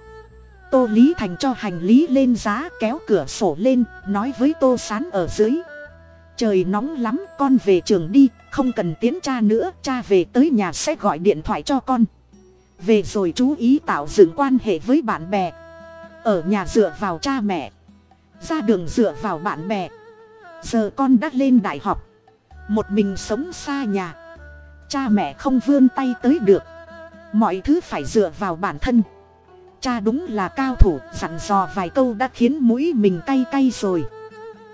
S1: Tô lý thành cho hành lý lên giá, kéo cửa sổ lên, nói với tô sán ở dưới. Trời nóng lắm, con về trường đi, không cần tiến cha nữa, cha về tới nhà sẽ gọi điện thoại cho con. Về rồi chú ý tạo dựng quan hệ với bạn bè. Ở nhà dựa vào cha mẹ, ra đường dựa vào bạn bè. Giờ con đã lên đại học một mình sống xa nhà. Cha mẹ không vươn tay tới được. Mọi thứ phải dựa vào bản thân. Cha đúng là cao thủ, dặn dò vài câu đã khiến mũi mình cay cay rồi.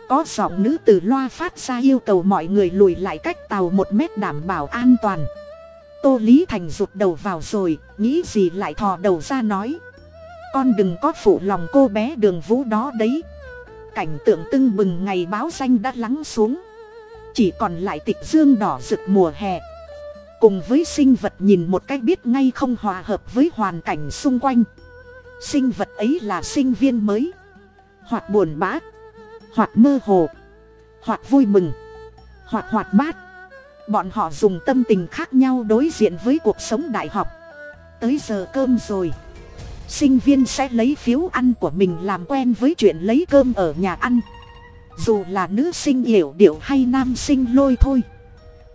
S1: Có giọng nữ từ loa phát ra yêu cầu mọi người lùi lại cách tàu một mét đảm bảo an toàn. Tô lý thành rụt đầu vào rồi, nghĩ gì lại thò đầu ra nói. Con đừng có phụ lòng cô bé đường vũ đó đấy. Cảnh tượng tưng bừng ngày báo danh đã lắng xuống chỉ còn lại tịch dương đỏ rực mùa hè. Cùng với sinh vật nhìn một cách biết ngay không hòa hợp với hoàn cảnh xung quanh. Sinh vật ấy là sinh viên mới. Hoặc buồn bã. Hoặc mơ hồ. Hoặc vui mừng. Hoặc hoạt bát. Bọn họ dùng tâm tình khác nhau đối diện với cuộc sống đại học. Tới giờ cơm rồi. Sinh viên sẽ lấy phiếu ăn của mình làm quen với chuyện lấy cơm ở nhà ăn dù là nữ sinh yểu điệu hay nam sinh lôi thôi,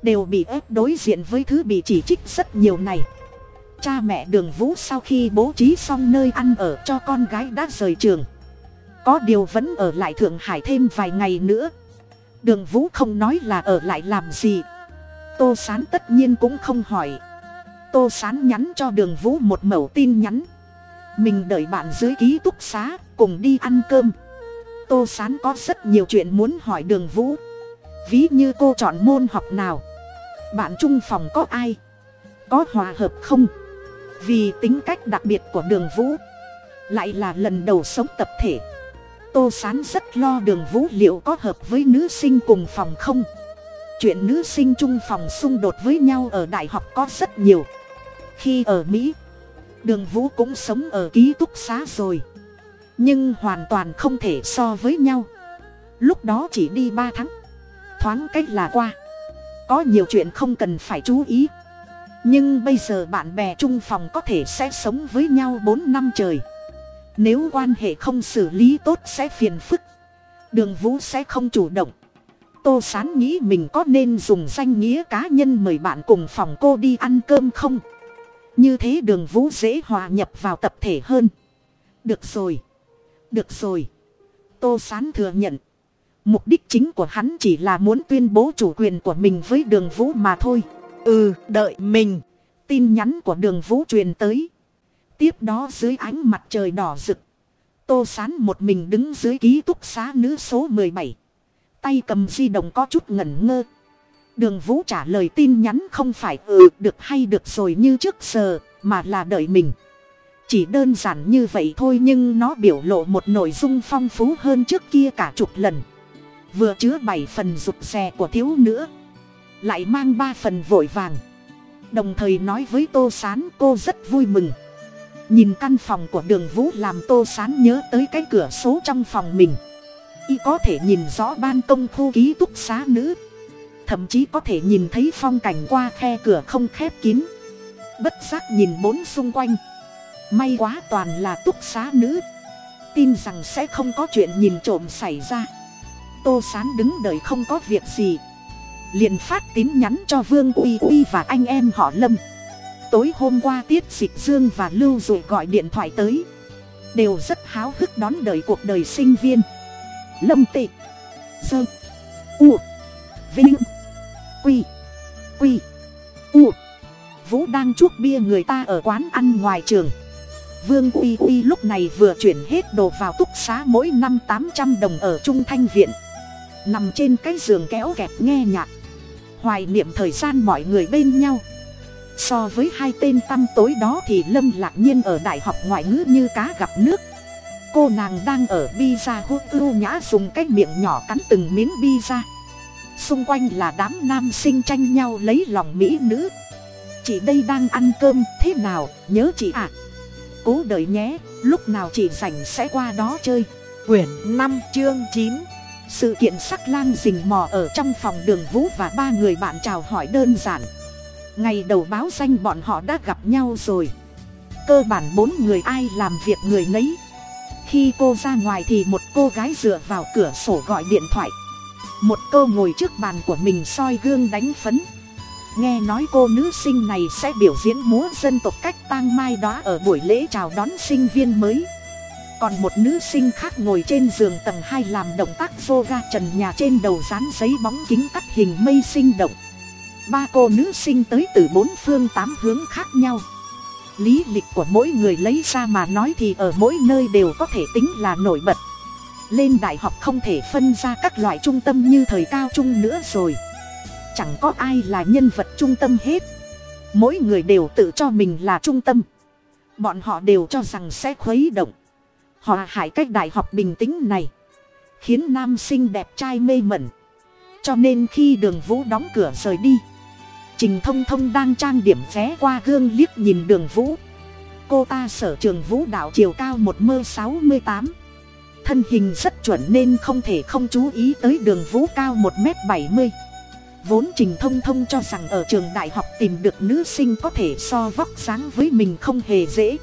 S1: đều bị ép đối diện với thứ bị chỉ trích rất nhiều này. Cha mẹ đường vũ sau khi bố trí xong nơi ăn ở cho con gái đã rời trường. Có điều vẫn ở lại thượng hải thêm vài ngày nữa. Đường vũ không nói là ở lại làm gì. Tô sán tất nhiên cũng không hỏi. Tô sán nhắn cho đường vũ một mẩu tin nhắn. Mình đợi bạn dưới ký túc xá cùng đi ăn cơm tô sán có rất nhiều chuyện muốn hỏi đường vũ. Ví như cô chọn môn học nào? Bạn chung phòng có ai? Có hòa hợp không? Vì tính cách đặc biệt của đường vũ, lại là lần đầu sống tập thể. Tô sán rất lo đường vũ liệu có hợp với nữ sinh cùng phòng không. Chuyện nữ sinh chung phòng xung đột với nhau ở đại học có rất nhiều. Khi ở mỹ, đường vũ cũng sống ở ký túc xá rồi nhưng hoàn toàn không thể so với nhau. Lúc đó chỉ đi ba tháng. Thoáng cách là qua. Có nhiều chuyện không cần phải chú ý. Nhưng bây giờ bạn bè chung phòng có thể sẽ sống với nhau bốn năm trời. Nếu quan hệ không xử lý tốt sẽ phiền phức. Đường vũ sẽ không chủ động. Tô sán nghĩ mình có nên dùng danh nghĩa cá nhân mời bạn cùng phòng cô đi ăn cơm không? Như thế đường vũ dễ hòa nhập vào tập thể hơn. Được rồi được rồi. Tô sán thừa nhận. Mục đích chính của hắn chỉ là muốn tuyên bố chủ quyền của mình với đường vũ mà thôi.
S2: Ừ đợi mình.
S1: Tin nhắn của đường vũ truyền tới. Tiếp đó dưới ánh mặt trời đỏ rực, tô sán một mình đứng dưới ký túc xá nữ số mười bảy. Tay cầm di động có chút ngẩn ngơ. Đường vũ trả lời tin nhắn không phải ừ được hay được rồi như trước giờ, mà là đợi mình chỉ đơn giản như vậy thôi nhưng nó biểu lộ một nội dung phong phú hơn trước kia cả chục lần. Vừa chứa bảy phần rụt rè của thiếu nữa lại mang ba phần vội vàng. Đồng thời nói với tô s á n cô rất vui mừng. Nhìn căn phòng của đường vũ làm tô s á n nhớ tới cái cửa số trong phòng mình. Y có thể nhìn rõ ban công khu ký túc xá nữ. Thậm chí có thể nhìn thấy phong cảnh qua khe cửa không khép kín. Bất giác nhìn bốn xung quanh may quá toàn là túc xá nữ. Tin rằng sẽ không có chuyện nhìn trộm xảy ra. Tô sán đứng đợi không có việc gì. Liền phát tín nhắn cho vương uy uy và anh em họ lâm. Tối hôm qua tiết dịch dương và lưu dụ gọi điện thoại tới. Đều rất háo hức đón đợi cuộc đời sinh viên. Lâm tị sơ u, vinh, quy quy, u. Vũ đang chuốc bia người ta ở quán ăn ngoài trường vương uy uy lúc này vừa chuyển hết đồ vào túc xá mỗi năm tám trăm đồng ở trung thanh viện. Nằm trên cái giường kéo kẹt nghe nhạc. Hoài niệm thời gian mọi người bên nhau. So với hai tên tăm tối đó thì lâm lạc nhiên ở đại học ngoại ngữ như cá gặp nước. Cô nàng đang ở pizza hút ưu nhã dùng cái miệng nhỏ cắn từng miếng pizza xung quanh là đám nam sinh tranh nhau lấy lòng mỹ nữ. Chị đây đang ăn cơm, thế nào, nhớ chị ạ? à? Cố đợi nhé, lúc nào chị rảnh sẽ qua đó chơi.
S2: Quyển năm, chương chín.
S1: Sự kiện sắc lang rình mò ở trong phòng đường vũ và ba người bạn chào hỏi đơn giản. Ngày đầu báo danh bọn họ đã gặp nhau rồi. Cơ bản bốn người ai làm việc người nấy. Khi cô ra ngoài thì một cô gái dựa vào cửa sổ gọi điện thoại. Một cô ngồi trước bàn của mình soi gương đánh phấn nghe nói cô nữ sinh này sẽ biểu diễn múa dân tộc cách tang mai đó ở buổi lễ chào đón sinh viên mới. Còn một nữ sinh khác ngồi trên giường tầng hai làm động tác yoga trần nhà trên đầu dán giấy bóng kính cắt hình mây sinh động. Ba cô nữ sinh tới từ bốn phương tám hướng khác nhau. Lý lịch của mỗi người lấy ra mà nói thì ở mỗi nơi đều có thể tính là nổi bật. Lên đại học không thể phân ra các loại trung tâm như thời cao trung nữa rồi chẳng có ai là nhân vật trung tâm hết. Mỗi người đều tự cho mình là trung tâm. Bọn họ đều cho rằng sẽ khuấy động. Họ hại cách đại học bình tĩnh này, khiến nam sinh đẹp trai mê mẩn. Cho nên khi đường vũ đóng cửa rời đi, trình thông thông đang trang điểm vé qua gương liếc nhìn đường vũ. Cô ta sở trường vũ đạo chiều cao một mơ sáu mươi tám. Thân hình rất chuẩn nên không thể không chú ý tới đường vũ cao một m bảy mươi vốn trình thông thông cho rằng ở trường đại học tìm được nữ sinh có thể so vóc dáng với mình không hề dễ.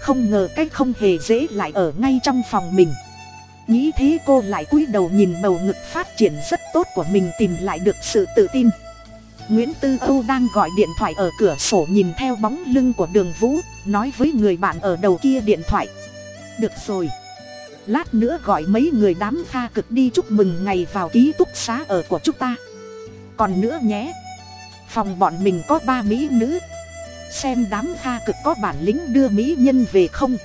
S1: Không ngờ cái không hề dễ lại ở ngay trong phòng mình. Nghĩ thế cô lại cúi đầu nhìn bầu ngực phát triển rất tốt của mình tìm lại được sự tự tin. Nguyễn tư âu đang gọi điện thoại ở cửa sổ nhìn theo bóng lưng của đường vũ, nói với người bạn ở đầu kia điện thoại. Được rồi. Lát nữa gọi mấy người đám pha cực đi chúc mừng ngày vào ký túc xá ở của chúng ta còn nữa nhé. Phòng bọn mình có ba mỹ nữ. Xem đám Kha cực có bản lĩnh đưa mỹ nhân về không.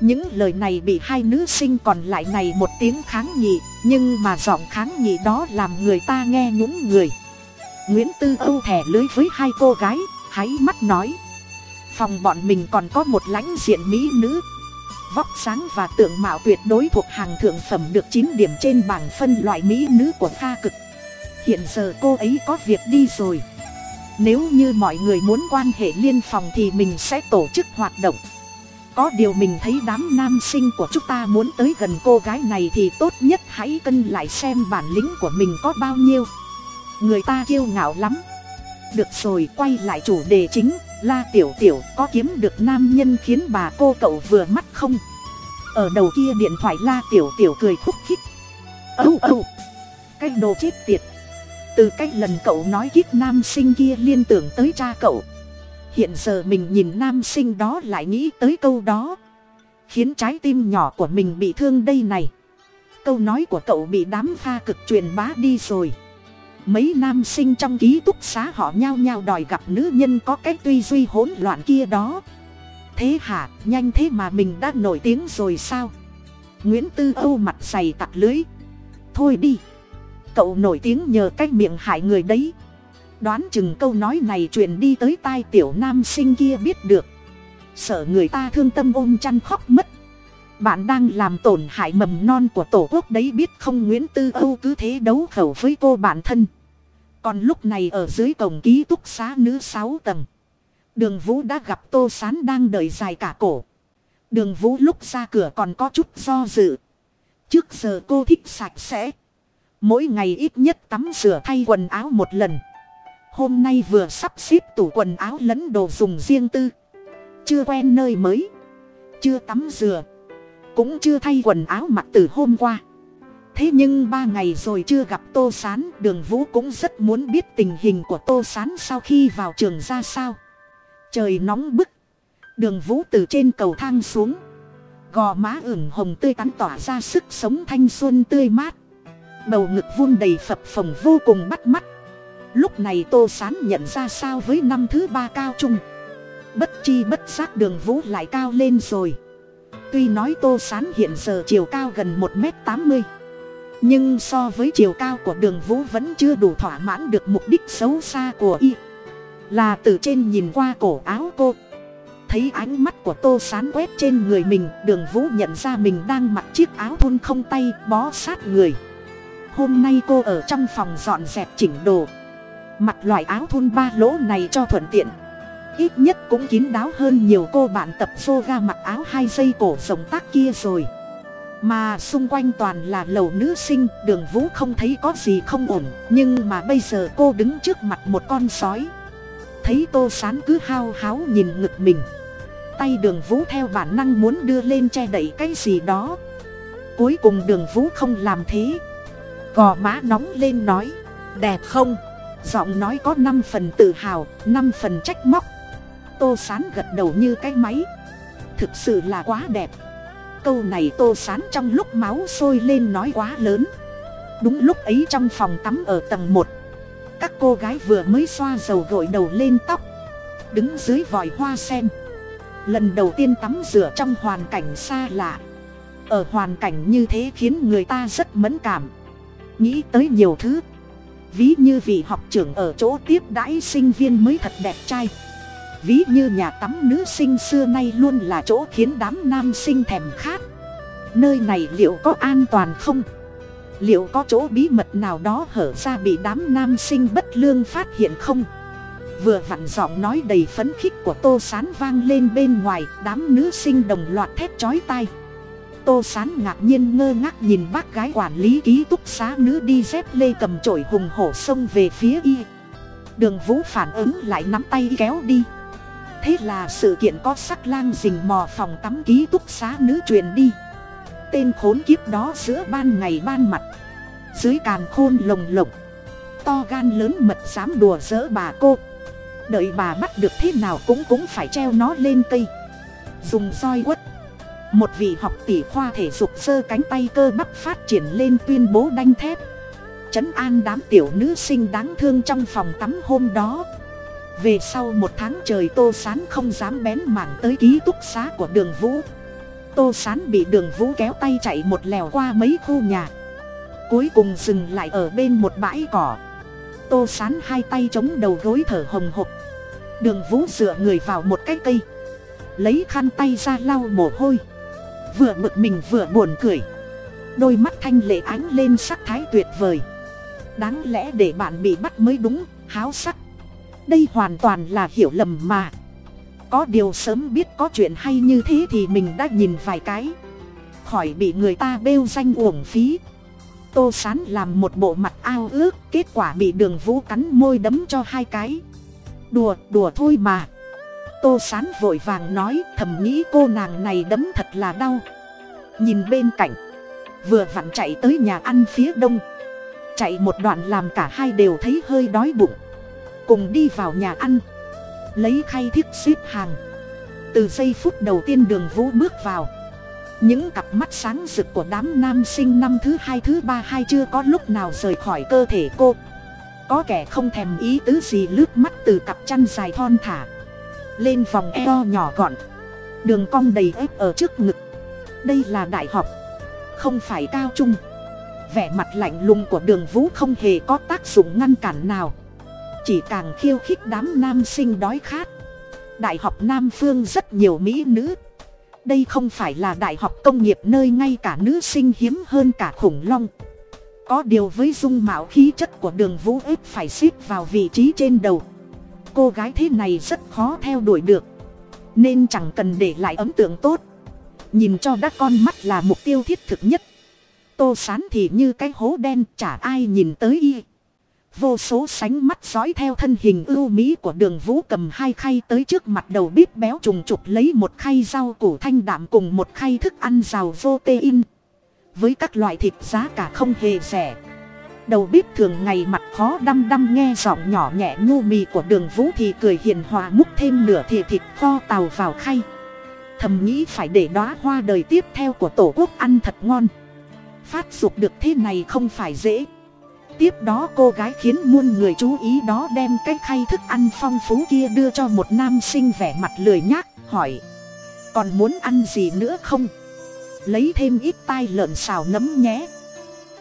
S1: Những lời này bị hai nữ sinh còn lại này một tiếng kháng nghị, nhưng mà giọng kháng nghị đó làm người ta nghe nhũng người. Nguyễn tư âu thẻ lưới với hai cô gái háy mắt nói. Phòng bọn mình còn có một lãnh diện mỹ nữ. Vóc sáng và tượng mạo tuyệt đối thuộc hàng thượng phẩm được chín điểm trên bảng phân loại mỹ nữ của Kha cực hiện giờ cô ấy có việc đi rồi. Nếu như mọi người muốn quan hệ liên phòng thì mình sẽ tổ chức hoạt động. Có điều mình thấy đám nam sinh của chúng ta muốn tới gần cô gái này thì tốt nhất hãy cân lại xem bản lĩnh của mình có bao nhiêu. Người ta kiêu ngạo lắm. Được rồi, quay lại chủ đề chính. La tiểu tiểu, có kiếm được nam nhân khiến bà cô cậu vừa mắt không? Ở đầu kia điện thoại la tiểu tiểu cười khúc khích. Âu âu. Cái đồ chết tiệt từ cái lần cậu nói kiếp nam sinh kia liên tưởng tới cha cậu. Hiện giờ mình nhìn nam sinh đó lại nghĩ tới câu đó. Khiến trái tim nhỏ của mình bị thương đây này. Câu nói của cậu bị đám pha cực truyền bá đi rồi. Mấy nam sinh trong ký túc xá họ nhao nhao đòi gặp nữ nhân có cái tư duy hỗn loạn kia đó. Thế hả, nhanh thế mà mình đã nổi tiếng rồi sao? Nguyễn tư âu mặt dày tặc lưới. Thôi đi cậu nổi tiếng nhờ cái miệng hại người đấy. Đoán chừng câu nói này truyền đi tới tai tiểu nam sinh kia biết được. Sợ người ta thương tâm ôm chăn khóc mất. Bạn đang làm tổn hại mầm non của tổ quốc đấy biết không nguyễn tư âu cứ thế đấu khẩu với cô bạn thân. Còn lúc này ở dưới cổng ký túc xá nữ sáu tầng. Đường vũ đã gặp tô sán đang đợi dài cả cổ. Đường vũ lúc ra cửa còn có chút do dự. Trước giờ cô thích sạch sẽ mỗi ngày ít nhất tắm rửa thay quần áo một lần. Hôm nay vừa sắp xếp tủ quần áo lẫn đồ dùng riêng tư. Chưa quen nơi mới. Chưa tắm rửa. Cũng chưa thay quần áo mặc từ hôm qua. Thế nhưng ba ngày rồi chưa gặp tô s á n đường vũ cũng rất muốn biết tình hình của tô s á n sau khi vào trường ra sao. Trời nóng bức. Đường vũ từ trên cầu thang xuống. Gò má ửng hồng tươi tắn tỏa ra sức sống thanh xuân tươi mát bầu ngực vun đầy phập phồng vô cùng bắt mắt. Lúc này tô s á n nhận ra sao với năm thứ ba cao trung. Bất chi bất giác đường vũ lại cao lên rồi. Tuy nói tô sán hiện giờ chiều cao gần một m tám mươi, nhưng so với chiều cao của đường vũ vẫn chưa đủ thỏa mãn được mục đích xấu xa của y. Là từ trên nhìn qua cổ áo cô, thấy ánh mắt của tô sán quét trên người mình, đường vũ nhận ra mình đang mặc chiếc áo thun không tay, bó sát người hôm nay cô ở trong phòng dọn dẹp chỉnh đồ. Mặc loại áo thun ba lỗ này cho thuận tiện. Ít nhất cũng kín đáo hơn nhiều cô bạn tập yoga mặc áo hai dây cổ rộng tác kia rồi. Mà xung quanh toàn là lầu nữ sinh, đường vũ không thấy có gì không ổn. Nhưng mà bây giờ cô đứng trước mặt một con sói. Thấy tô sán cứ hao háo nhìn ngực mình. Tay đường vũ theo bản năng muốn đưa lên che đậy cái gì đó. Cuối cùng đường vũ không làm thế gò má nóng lên nói, đẹp không? Giọng nói có năm phần tự hào, năm phần trách móc. Tô sán gật đầu như cái máy. Thực sự là quá đẹp. Câu này tô sán trong lúc máu sôi lên nói quá lớn. Đúng lúc ấy trong phòng tắm ở tầng một, các cô gái vừa mới xoa dầu gội đầu lên tóc, đứng dưới vòi hoa sen. Lần đầu tiên tắm rửa trong hoàn cảnh xa lạ. Ở hoàn cảnh như thế khiến người ta rất mẫn cảm nghĩ tới nhiều thứ. Ví như vị học trưởng ở chỗ tiếp đãi sinh viên mới thật đẹp trai. Ví như nhà tắm nữ sinh xưa nay luôn là chỗ khiến đám nam sinh thèm khát. Nơi này liệu có an toàn không? Liệu có chỗ bí mật nào đó hở ra bị đám nam sinh bất lương phát hiện không? Vừa vặn giọng nói đầy phấn khích của tô sán vang lên bên ngoài, đám nữ sinh đồng loạt thét chói tai tô sán ngạc nhiên ngơ ngác nhìn bác gái quản lý ký túc xá nữ đi dép lê cầm chổi hùng hổ xông về phía y. Đường vũ phản ứng lại nắm tay kéo đi. Thế là sự kiện có sắc lang rình mò phòng tắm ký túc xá nữ truyền đi. Tên khốn kiếp đó giữa ban ngày ban mặt. Dưới càn khôn lồng lộng. To gan lớn mật dám đùa giỡn bà cô. Đợi bà bắt được thế nào cũng cũng phải treo nó lên cây. Dùng roi quất một vị học tỷ khoa thể dục sơ cánh tay cơ bắp phát triển lên tuyên bố đanh thép. Trấn an đám tiểu nữ sinh đáng thương trong phòng tắm hôm đó. Về sau một tháng trời tô sán không dám bén mảng tới ký túc xá của đường vũ. Tô sán bị đường vũ kéo tay chạy một lèo qua mấy khu nhà. Cuối cùng dừng lại ở bên một bãi cỏ. Tô sán hai tay chống đầu gối thở hồng hộc. Đường vũ dựa người vào một cái cây. Lấy khăn tay ra lau mồ hôi vừa bực mình vừa buồn cười. Đôi mắt thanh lệ ánh lên sắc thái tuyệt vời. Đáng lẽ để bạn bị bắt mới đúng, háo sắc. Đây hoàn toàn là hiểu lầm mà. Có điều sớm biết có chuyện hay như thế thì mình đã nhìn vài cái. Khỏi bị người ta bêu danh uổng phí. Tô sán làm một bộ mặt ao ước, kết quả bị đường vũ cắn môi đấm cho hai cái. Đùa đùa thôi mà tô sán vội vàng nói, thầm nghĩ cô nàng này đấm thật là đau. Nhìn bên cạnh, vừa vặn chạy tới nhà ăn phía đông. Chạy một đoạn làm cả hai đều thấy hơi đói bụng. Cùng đi vào nhà ăn. Lấy khay thiết xếp hàng. Từ giây phút đầu tiên đường vũ bước vào. Những cặp mắt sáng rực của đám nam sinh năm thứ hai, thứ ba, hai chưa có lúc nào rời khỏi cơ thể cô. Có kẻ không thèm ý tứ gì lướt mắt từ cặp chăn dài thon thả lên vòng eo nhỏ gọn. Đường cong đầy ép ở trước ngực. Đây là đại học, không phải cao trung. Vẻ mặt lạnh lùng của đường vũ không hề có tác dụng ngăn cản nào. Chỉ càng khiêu khích đám nam sinh đói khát. Đại học nam phương rất nhiều mỹ nữ. Đây không phải là đại học công nghiệp nơi ngay cả nữ sinh hiếm hơn cả khủng long. Có điều với dung mạo khí chất của đường vũ ít phải xếp vào vị trí trên đầu cô gái thế này rất khó theo đuổi được. Nên chẳng cần để lại ấn tượng tốt. Nhìn cho đã con mắt là mục tiêu thiết thực nhất. Tô sán thì như cái hố đen, chả ai nhìn tới y. Vô số sánh mắt dõi theo thân hình ưu mỹ của đường vũ cầm hai khay tới trước mặt đầu bếp béo trùng trục lấy một khay rau củ thanh đạm cùng một khay thức ăn rào vô tê in. Với các loại thịt giá cả không hề rẻ đầu bếp thường ngày mặt khó đăm đăm nghe giọng nhỏ nhẹ nhu mì của đường vũ thì cười hiền hòa múc thêm nửa thìa thịt kho tàu vào khay. Thầm nghĩ phải để đóa hoa đời tiếp theo của tổ quốc ăn thật ngon. Phát dục được thế này không phải dễ. Tiếp đó cô gái khiến muôn người chú ý đó đem cái khay thức ăn phong phú kia đưa cho một nam sinh vẻ mặt lười nhác, hỏi, còn muốn ăn gì nữa không? Lấy thêm ít tai lợn xào nấm nhé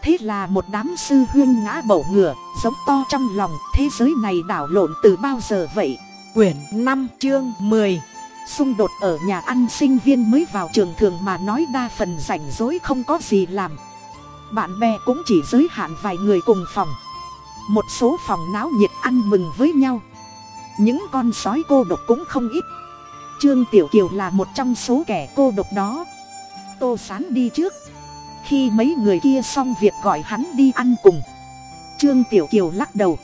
S1: thế là một đám sư huyên ngã bầu ngửa giống to trong lòng thế giới này đảo lộn từ bao giờ vậy?
S2: Quyển năm chương mười.
S1: Xung đột ở nhà ăn sinh viên mới vào trường thường mà nói đa phần rảnh rỗi không có gì làm. Bạn bè cũng chỉ giới hạn vài người cùng phòng. Một số phòng náo nhiệt ăn mừng với nhau. Những con sói cô độc cũng không ít. Trương tiểu kiều là một trong số kẻ cô độc đó. Tô sán đi trước khi mấy người kia xong việc gọi hắn đi ăn cùng. Trương tiểu kiều lắc đầu.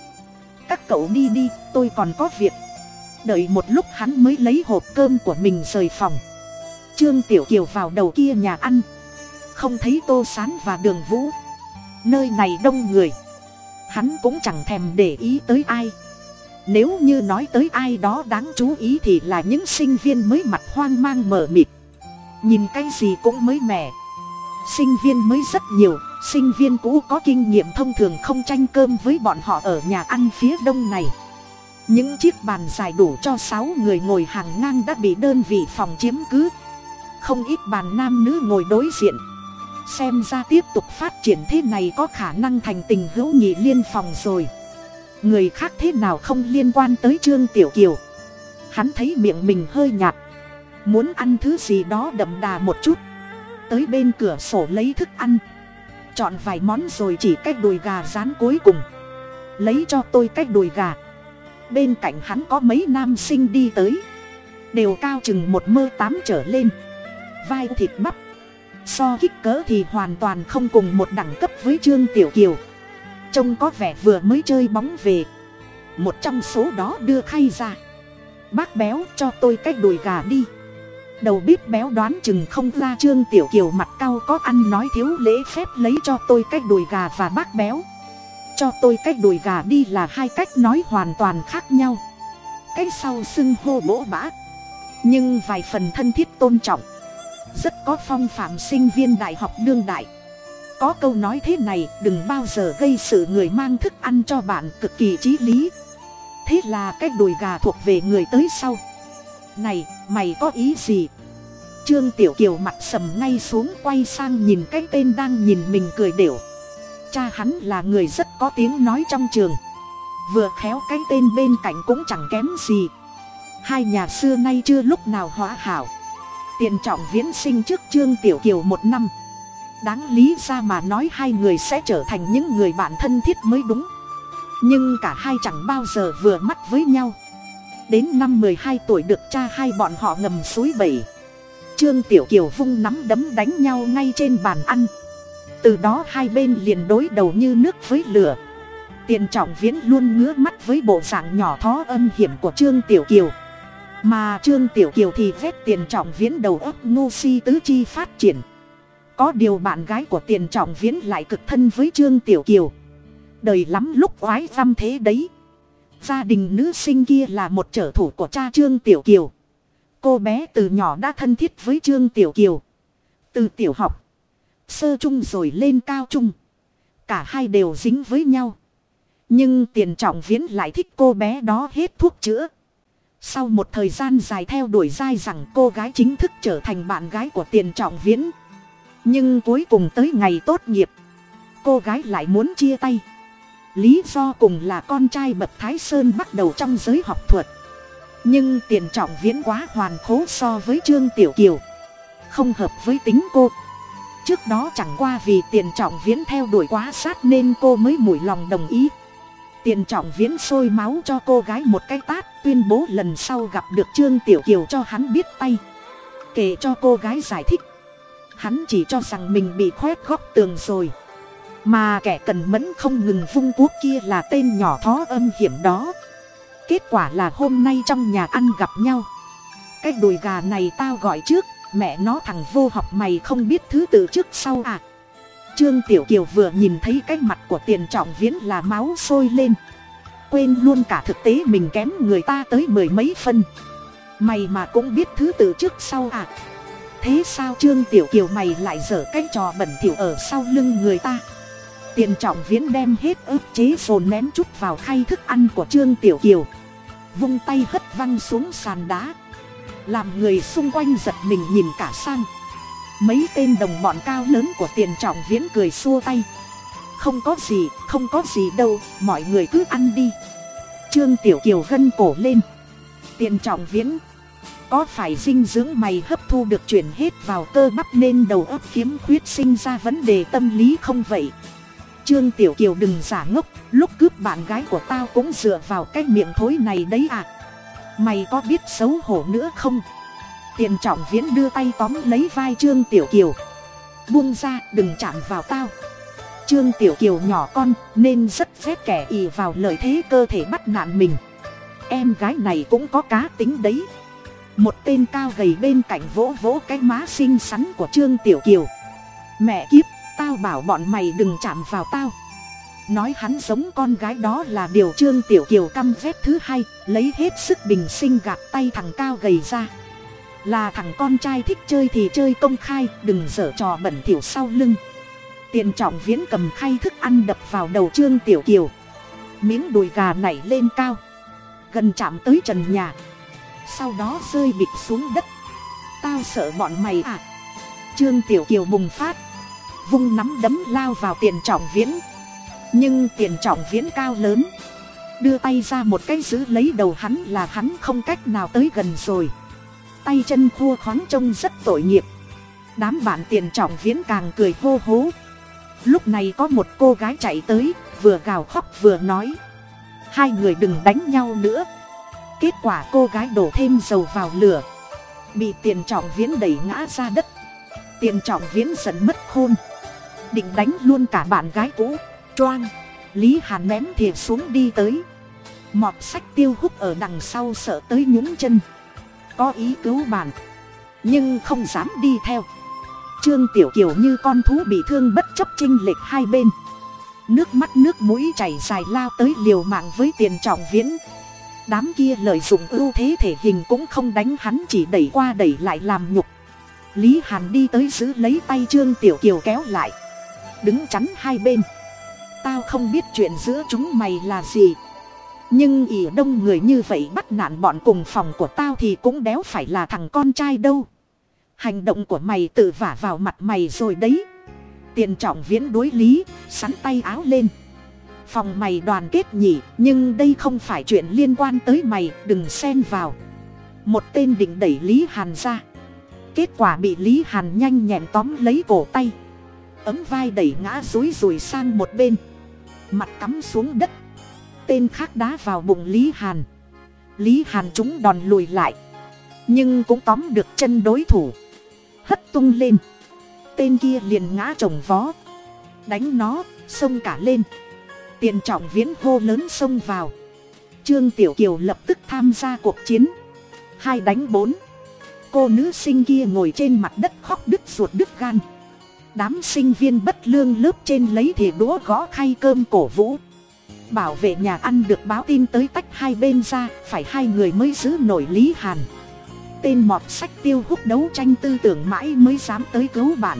S1: Các cậu đi đi, tôi còn có việc. Đợi một lúc hắn mới lấy hộp cơm của mình rời phòng. Trương tiểu kiều vào đầu kia nhà ăn. Không thấy tô sán và đường vũ. Nơi này đông người. Hắn cũng chẳng thèm để ý tới ai. Nếu như nói tới ai đó đáng chú ý thì là những sinh viên mới mặt hoang mang mờ mịt. Nhìn cái gì cũng mới mẻ sinh viên mới rất nhiều, sinh viên cũ có kinh nghiệm thông thường không tranh cơm với bọn họ ở nhà ăn phía đông này. Những chiếc bàn dài đủ cho sáu người ngồi hàng ngang đã bị đơn vị phòng chiếm cứ. Không ít bàn nam nữ ngồi đối diện. Xem ra tiếp tục phát triển thế này có khả năng thành tình hữu nghị liên phòng rồi. Người khác thế nào không liên quan tới trương tiểu kiều. Hắn thấy miệng mình hơi nhạt. Muốn ăn thứ gì đó đậm đà một chút tới bên cửa sổ lấy thức ăn. Chọn vài món rồi chỉ cách đùi gà rán cuối cùng. Lấy cho tôi cách đùi gà. Bên cạnh hắn có mấy nam sinh đi tới. Đều cao chừng một mơ tám trở lên. Vai thịt bắp. So kích cỡ thì hoàn toàn không cùng một đẳng cấp với trương tiểu kiều. Trông có vẻ vừa mới chơi bóng về. Một trong số đó đưa khay ra. Bác béo cho tôi cách đùi gà đi đầu bếp béo đoán chừng không ra trương tiểu kiều mặt cao có ăn nói thiếu lễ phép lấy cho tôi cách đùi gà và bác béo. Cho tôi cách đùi gà đi là hai cách nói hoàn toàn khác nhau. Cái sau xưng hô bỗ bã nhưng vài phần thân thiết tôn trọng. Rất có phong phạm sinh viên đại học đương đại. Có câu nói thế này, đừng bao giờ gây sự người mang thức ăn cho bạn cực kỳ t r í lý. Thế là cái đùi gà thuộc về người tới sau này, mày có ý gì? Trương tiểu kiều mặt sầm ngay xuống quay sang nhìn cái tên đang nhìn mình cười đều cha hắn là người rất có tiếng nói trong trường. Vừa khéo cái tên bên cạnh cũng chẳng kém gì. Hai nhà xưa nay chưa lúc nào hóa hảo. Tiền trọng viễn sinh trước trương tiểu kiều một năm. Đáng lý ra mà nói hai người sẽ trở thành những người bạn thân thiết mới đúng. Nhưng cả hai chẳng bao giờ vừa mắt với nhau đến năm mười hai tuổi được cha hai bọn họ ngầm suối bảy trương tiểu kiều vung nắm đấm đánh nhau ngay trên bàn ăn. Từ đó hai bên liền đối đầu như nước với lửa. Tiền trọng viễn luôn ngứa mắt với bộ dạng nhỏ thó âm hiểm của trương tiểu kiều. Mà trương tiểu kiều thì vét tiền trọng viễn đầu óc ngô si tứ chi phát triển. Có điều bạn gái của tiền trọng viễn lại cực thân với trương tiểu kiều. Đời lắm lúc oái răm thế đấy gia đình nữ sinh kia là một trở thủ của cha trương tiểu kiều. Cô bé từ nhỏ đã thân thiết với trương tiểu kiều. Từ tiểu học, sơ trung rồi lên cao trung. Cả hai đều dính với nhau. Nhưng tiền trọng viễn lại thích cô bé đó hết thuốc chữa. Sau một thời gian dài theo đuổi dai rằng cô gái chính thức trở thành bạn gái của tiền trọng viễn. Nhưng cuối cùng tới ngày tốt nghiệp, cô gái lại muốn chia tay lý do cùng là con trai bậc thái sơn bắt đầu trong giới học thuật. Nhưng tiền trọng viễn quá hoàn khố so với trương tiểu kiều. Không hợp với tính cô. Trước đó chẳng qua vì tiền trọng viễn theo đuổi quá sát nên cô mới mủi lòng đồng ý. Tiền trọng viễn sôi máu cho cô gái một cái tát, tuyên bố lần sau gặp được trương tiểu kiều cho hắn biết tay. Kể cho cô gái giải thích. Hắn chỉ cho rằng mình bị khoét góc tường rồi mà kẻ cần mẫn không ngừng vung cuốc kia là tên nhỏ thó âm hiểm đó. Kết quả là hôm nay trong nhà ăn gặp nhau. Cái đùi gà này tao gọi trước, mẹ nó thằng vô học mày không biết thứ tự trước sau à. Trương tiểu kiều vừa nhìn thấy cái mặt của tiền trọng viễn là máu sôi lên. Quên luôn cả thực tế mình kém người ta tới mười mấy phân. Mày mà cũng biết thứ tự trước sau à. Thế sao trương tiểu kiều mày lại dở cái trò bẩn thỉu ở sau lưng người ta? Tiền trọng viễn đem hết ức chế phồn ném chút vào khay thức ăn của trương tiểu kiều. Vung tay hất văng xuống sàn đá. Làm người xung quanh giật mình nhìn cả sang. Mấy tên đồng bọn cao lớn của tiền trọng viễn cười xua tay. Không có gì, không có gì đâu, mọi người cứ ăn đi. Trương tiểu kiều gân cổ lên. Tiền trọng viễn, có phải dinh dưỡng mày hấp thu được chuyển hết vào cơ bắp nên đầu óc khiếm khuyết sinh ra vấn đề tâm lý không vậy? Trương tiểu kiều đừng giả ngốc, lúc cướp bạn gái của tao cũng dựa vào cái miệng thối này đấy à. Mày có biết xấu hổ nữa không? Tiền trọng viễn đưa tay tóm lấy vai trương tiểu kiều. Buông ra, đừng chạm vào tao. Trương tiểu kiều nhỏ con, nên rất phép kẻ ì vào lợi thế cơ thể bắt nạn mình. Em gái này cũng có cá tính đấy. Một tên cao gầy bên cạnh vỗ vỗ cái má xinh xắn của trương tiểu kiều. Mẹ kiếp tao bảo bọn mày đừng chạm vào tao. Nói hắn giống con gái đó là điều trương tiểu kiều căm vét thứ hai, lấy hết sức bình sinh gạt tay thằng cao gầy ra. Là thằng con trai thích chơi thì chơi công khai, đừng dở trò bẩn thỉu sau lưng. Tiền trọng viễn cầm khay thức ăn đập vào đầu trương tiểu kiều. Miếng đùi gà nảy lên cao. Gần chạm tới trần nhà. Sau đó rơi bịch xuống đất. Tao sợ bọn mày à. Trương tiểu kiều bùng phát vung nắm đấm lao vào tiền trọng viễn. Nhưng tiền trọng viễn cao lớn. Đưa tay ra một cái giữ lấy đầu hắn là hắn không cách nào tới gần rồi. Tay chân khua khoáng trông rất tội nghiệp. Đám bạn tiền trọng viễn càng cười hô hố. Lúc này có một cô gái chạy tới, vừa gào khóc vừa nói. Hai người đừng đánh nhau nữa. Kết quả cô gái đổ thêm dầu vào lửa. Bị tiền trọng viễn đẩy ngã ra đất. Tiền trọng viễn giận mất khôn định đánh luôn cả bạn gái cũ. Choang, lý hàn ném thìa xuống đi tới. Mọt sách tiêu hút ở đằng sau sợ tới nhúng chân. Có ý cứu bạn, nhưng không dám đi theo. Trương tiểu kiều như con thú bị thương bất chấp chinh lệch hai bên. Nước mắt nước mũi chảy dài lao tới liều mạng với tiền trọng viễn. Đám kia lợi dụng ưu thế thể hình cũng không đánh hắn chỉ đẩy qua đẩy lại làm nhục. Lý hàn đi tới giữ lấy tay trương tiểu kiều kéo lại đứng chắn hai bên. Tao không biết chuyện giữa chúng mày là gì. Nhưng ỉ đông người như vậy bắt nạn bọn cùng phòng của tao thì cũng đéo phải là thằng con trai đâu. Hành động của mày tự vả vào mặt mày rồi đấy. Tiền trọng viễn đối lý, sắn tay áo lên. Phòng mày đoàn kết nhỉ, nhưng đây không phải chuyện liên quan tới mày, đừng xen vào. Một tên định đẩy lý hàn ra. Kết quả bị lý hàn nhanh nhẹn tóm lấy cổ tay ấm vai đẩy ngã rối rùi sang một bên. Mặt cắm xuống đất. Tên khác đá vào bụng lý hàn. Lý hàn chúng đòn lùi lại. Nhưng cũng tóm được chân đối thủ. Hất tung lên. Tên kia liền ngã trồng vó. Đánh nó, xông cả lên. Tiền trọng viễn hô lớn xông vào. Trương tiểu kiều lập tức tham gia cuộc chiến. Hai đánh bốn. Cô nữ sinh kia ngồi trên mặt đất khóc đứt ruột đứt gan đám sinh viên bất lương lớp trên lấy thìa đũa gõ khay cơm cổ vũ. Bảo vệ nhà ăn được báo tin tới tách hai bên ra, phải hai người mới giữ nổi lý hàn. Tên mọt sách tiêu hút đấu tranh tư tưởng mãi mới dám tới cứu bạn.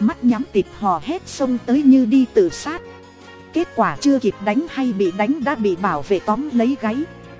S1: Mắt nhắm tịt hò hét xông tới như đi tự sát. Kết quả chưa kịp đánh hay bị đánh đã bị bảo vệ tóm lấy gáy.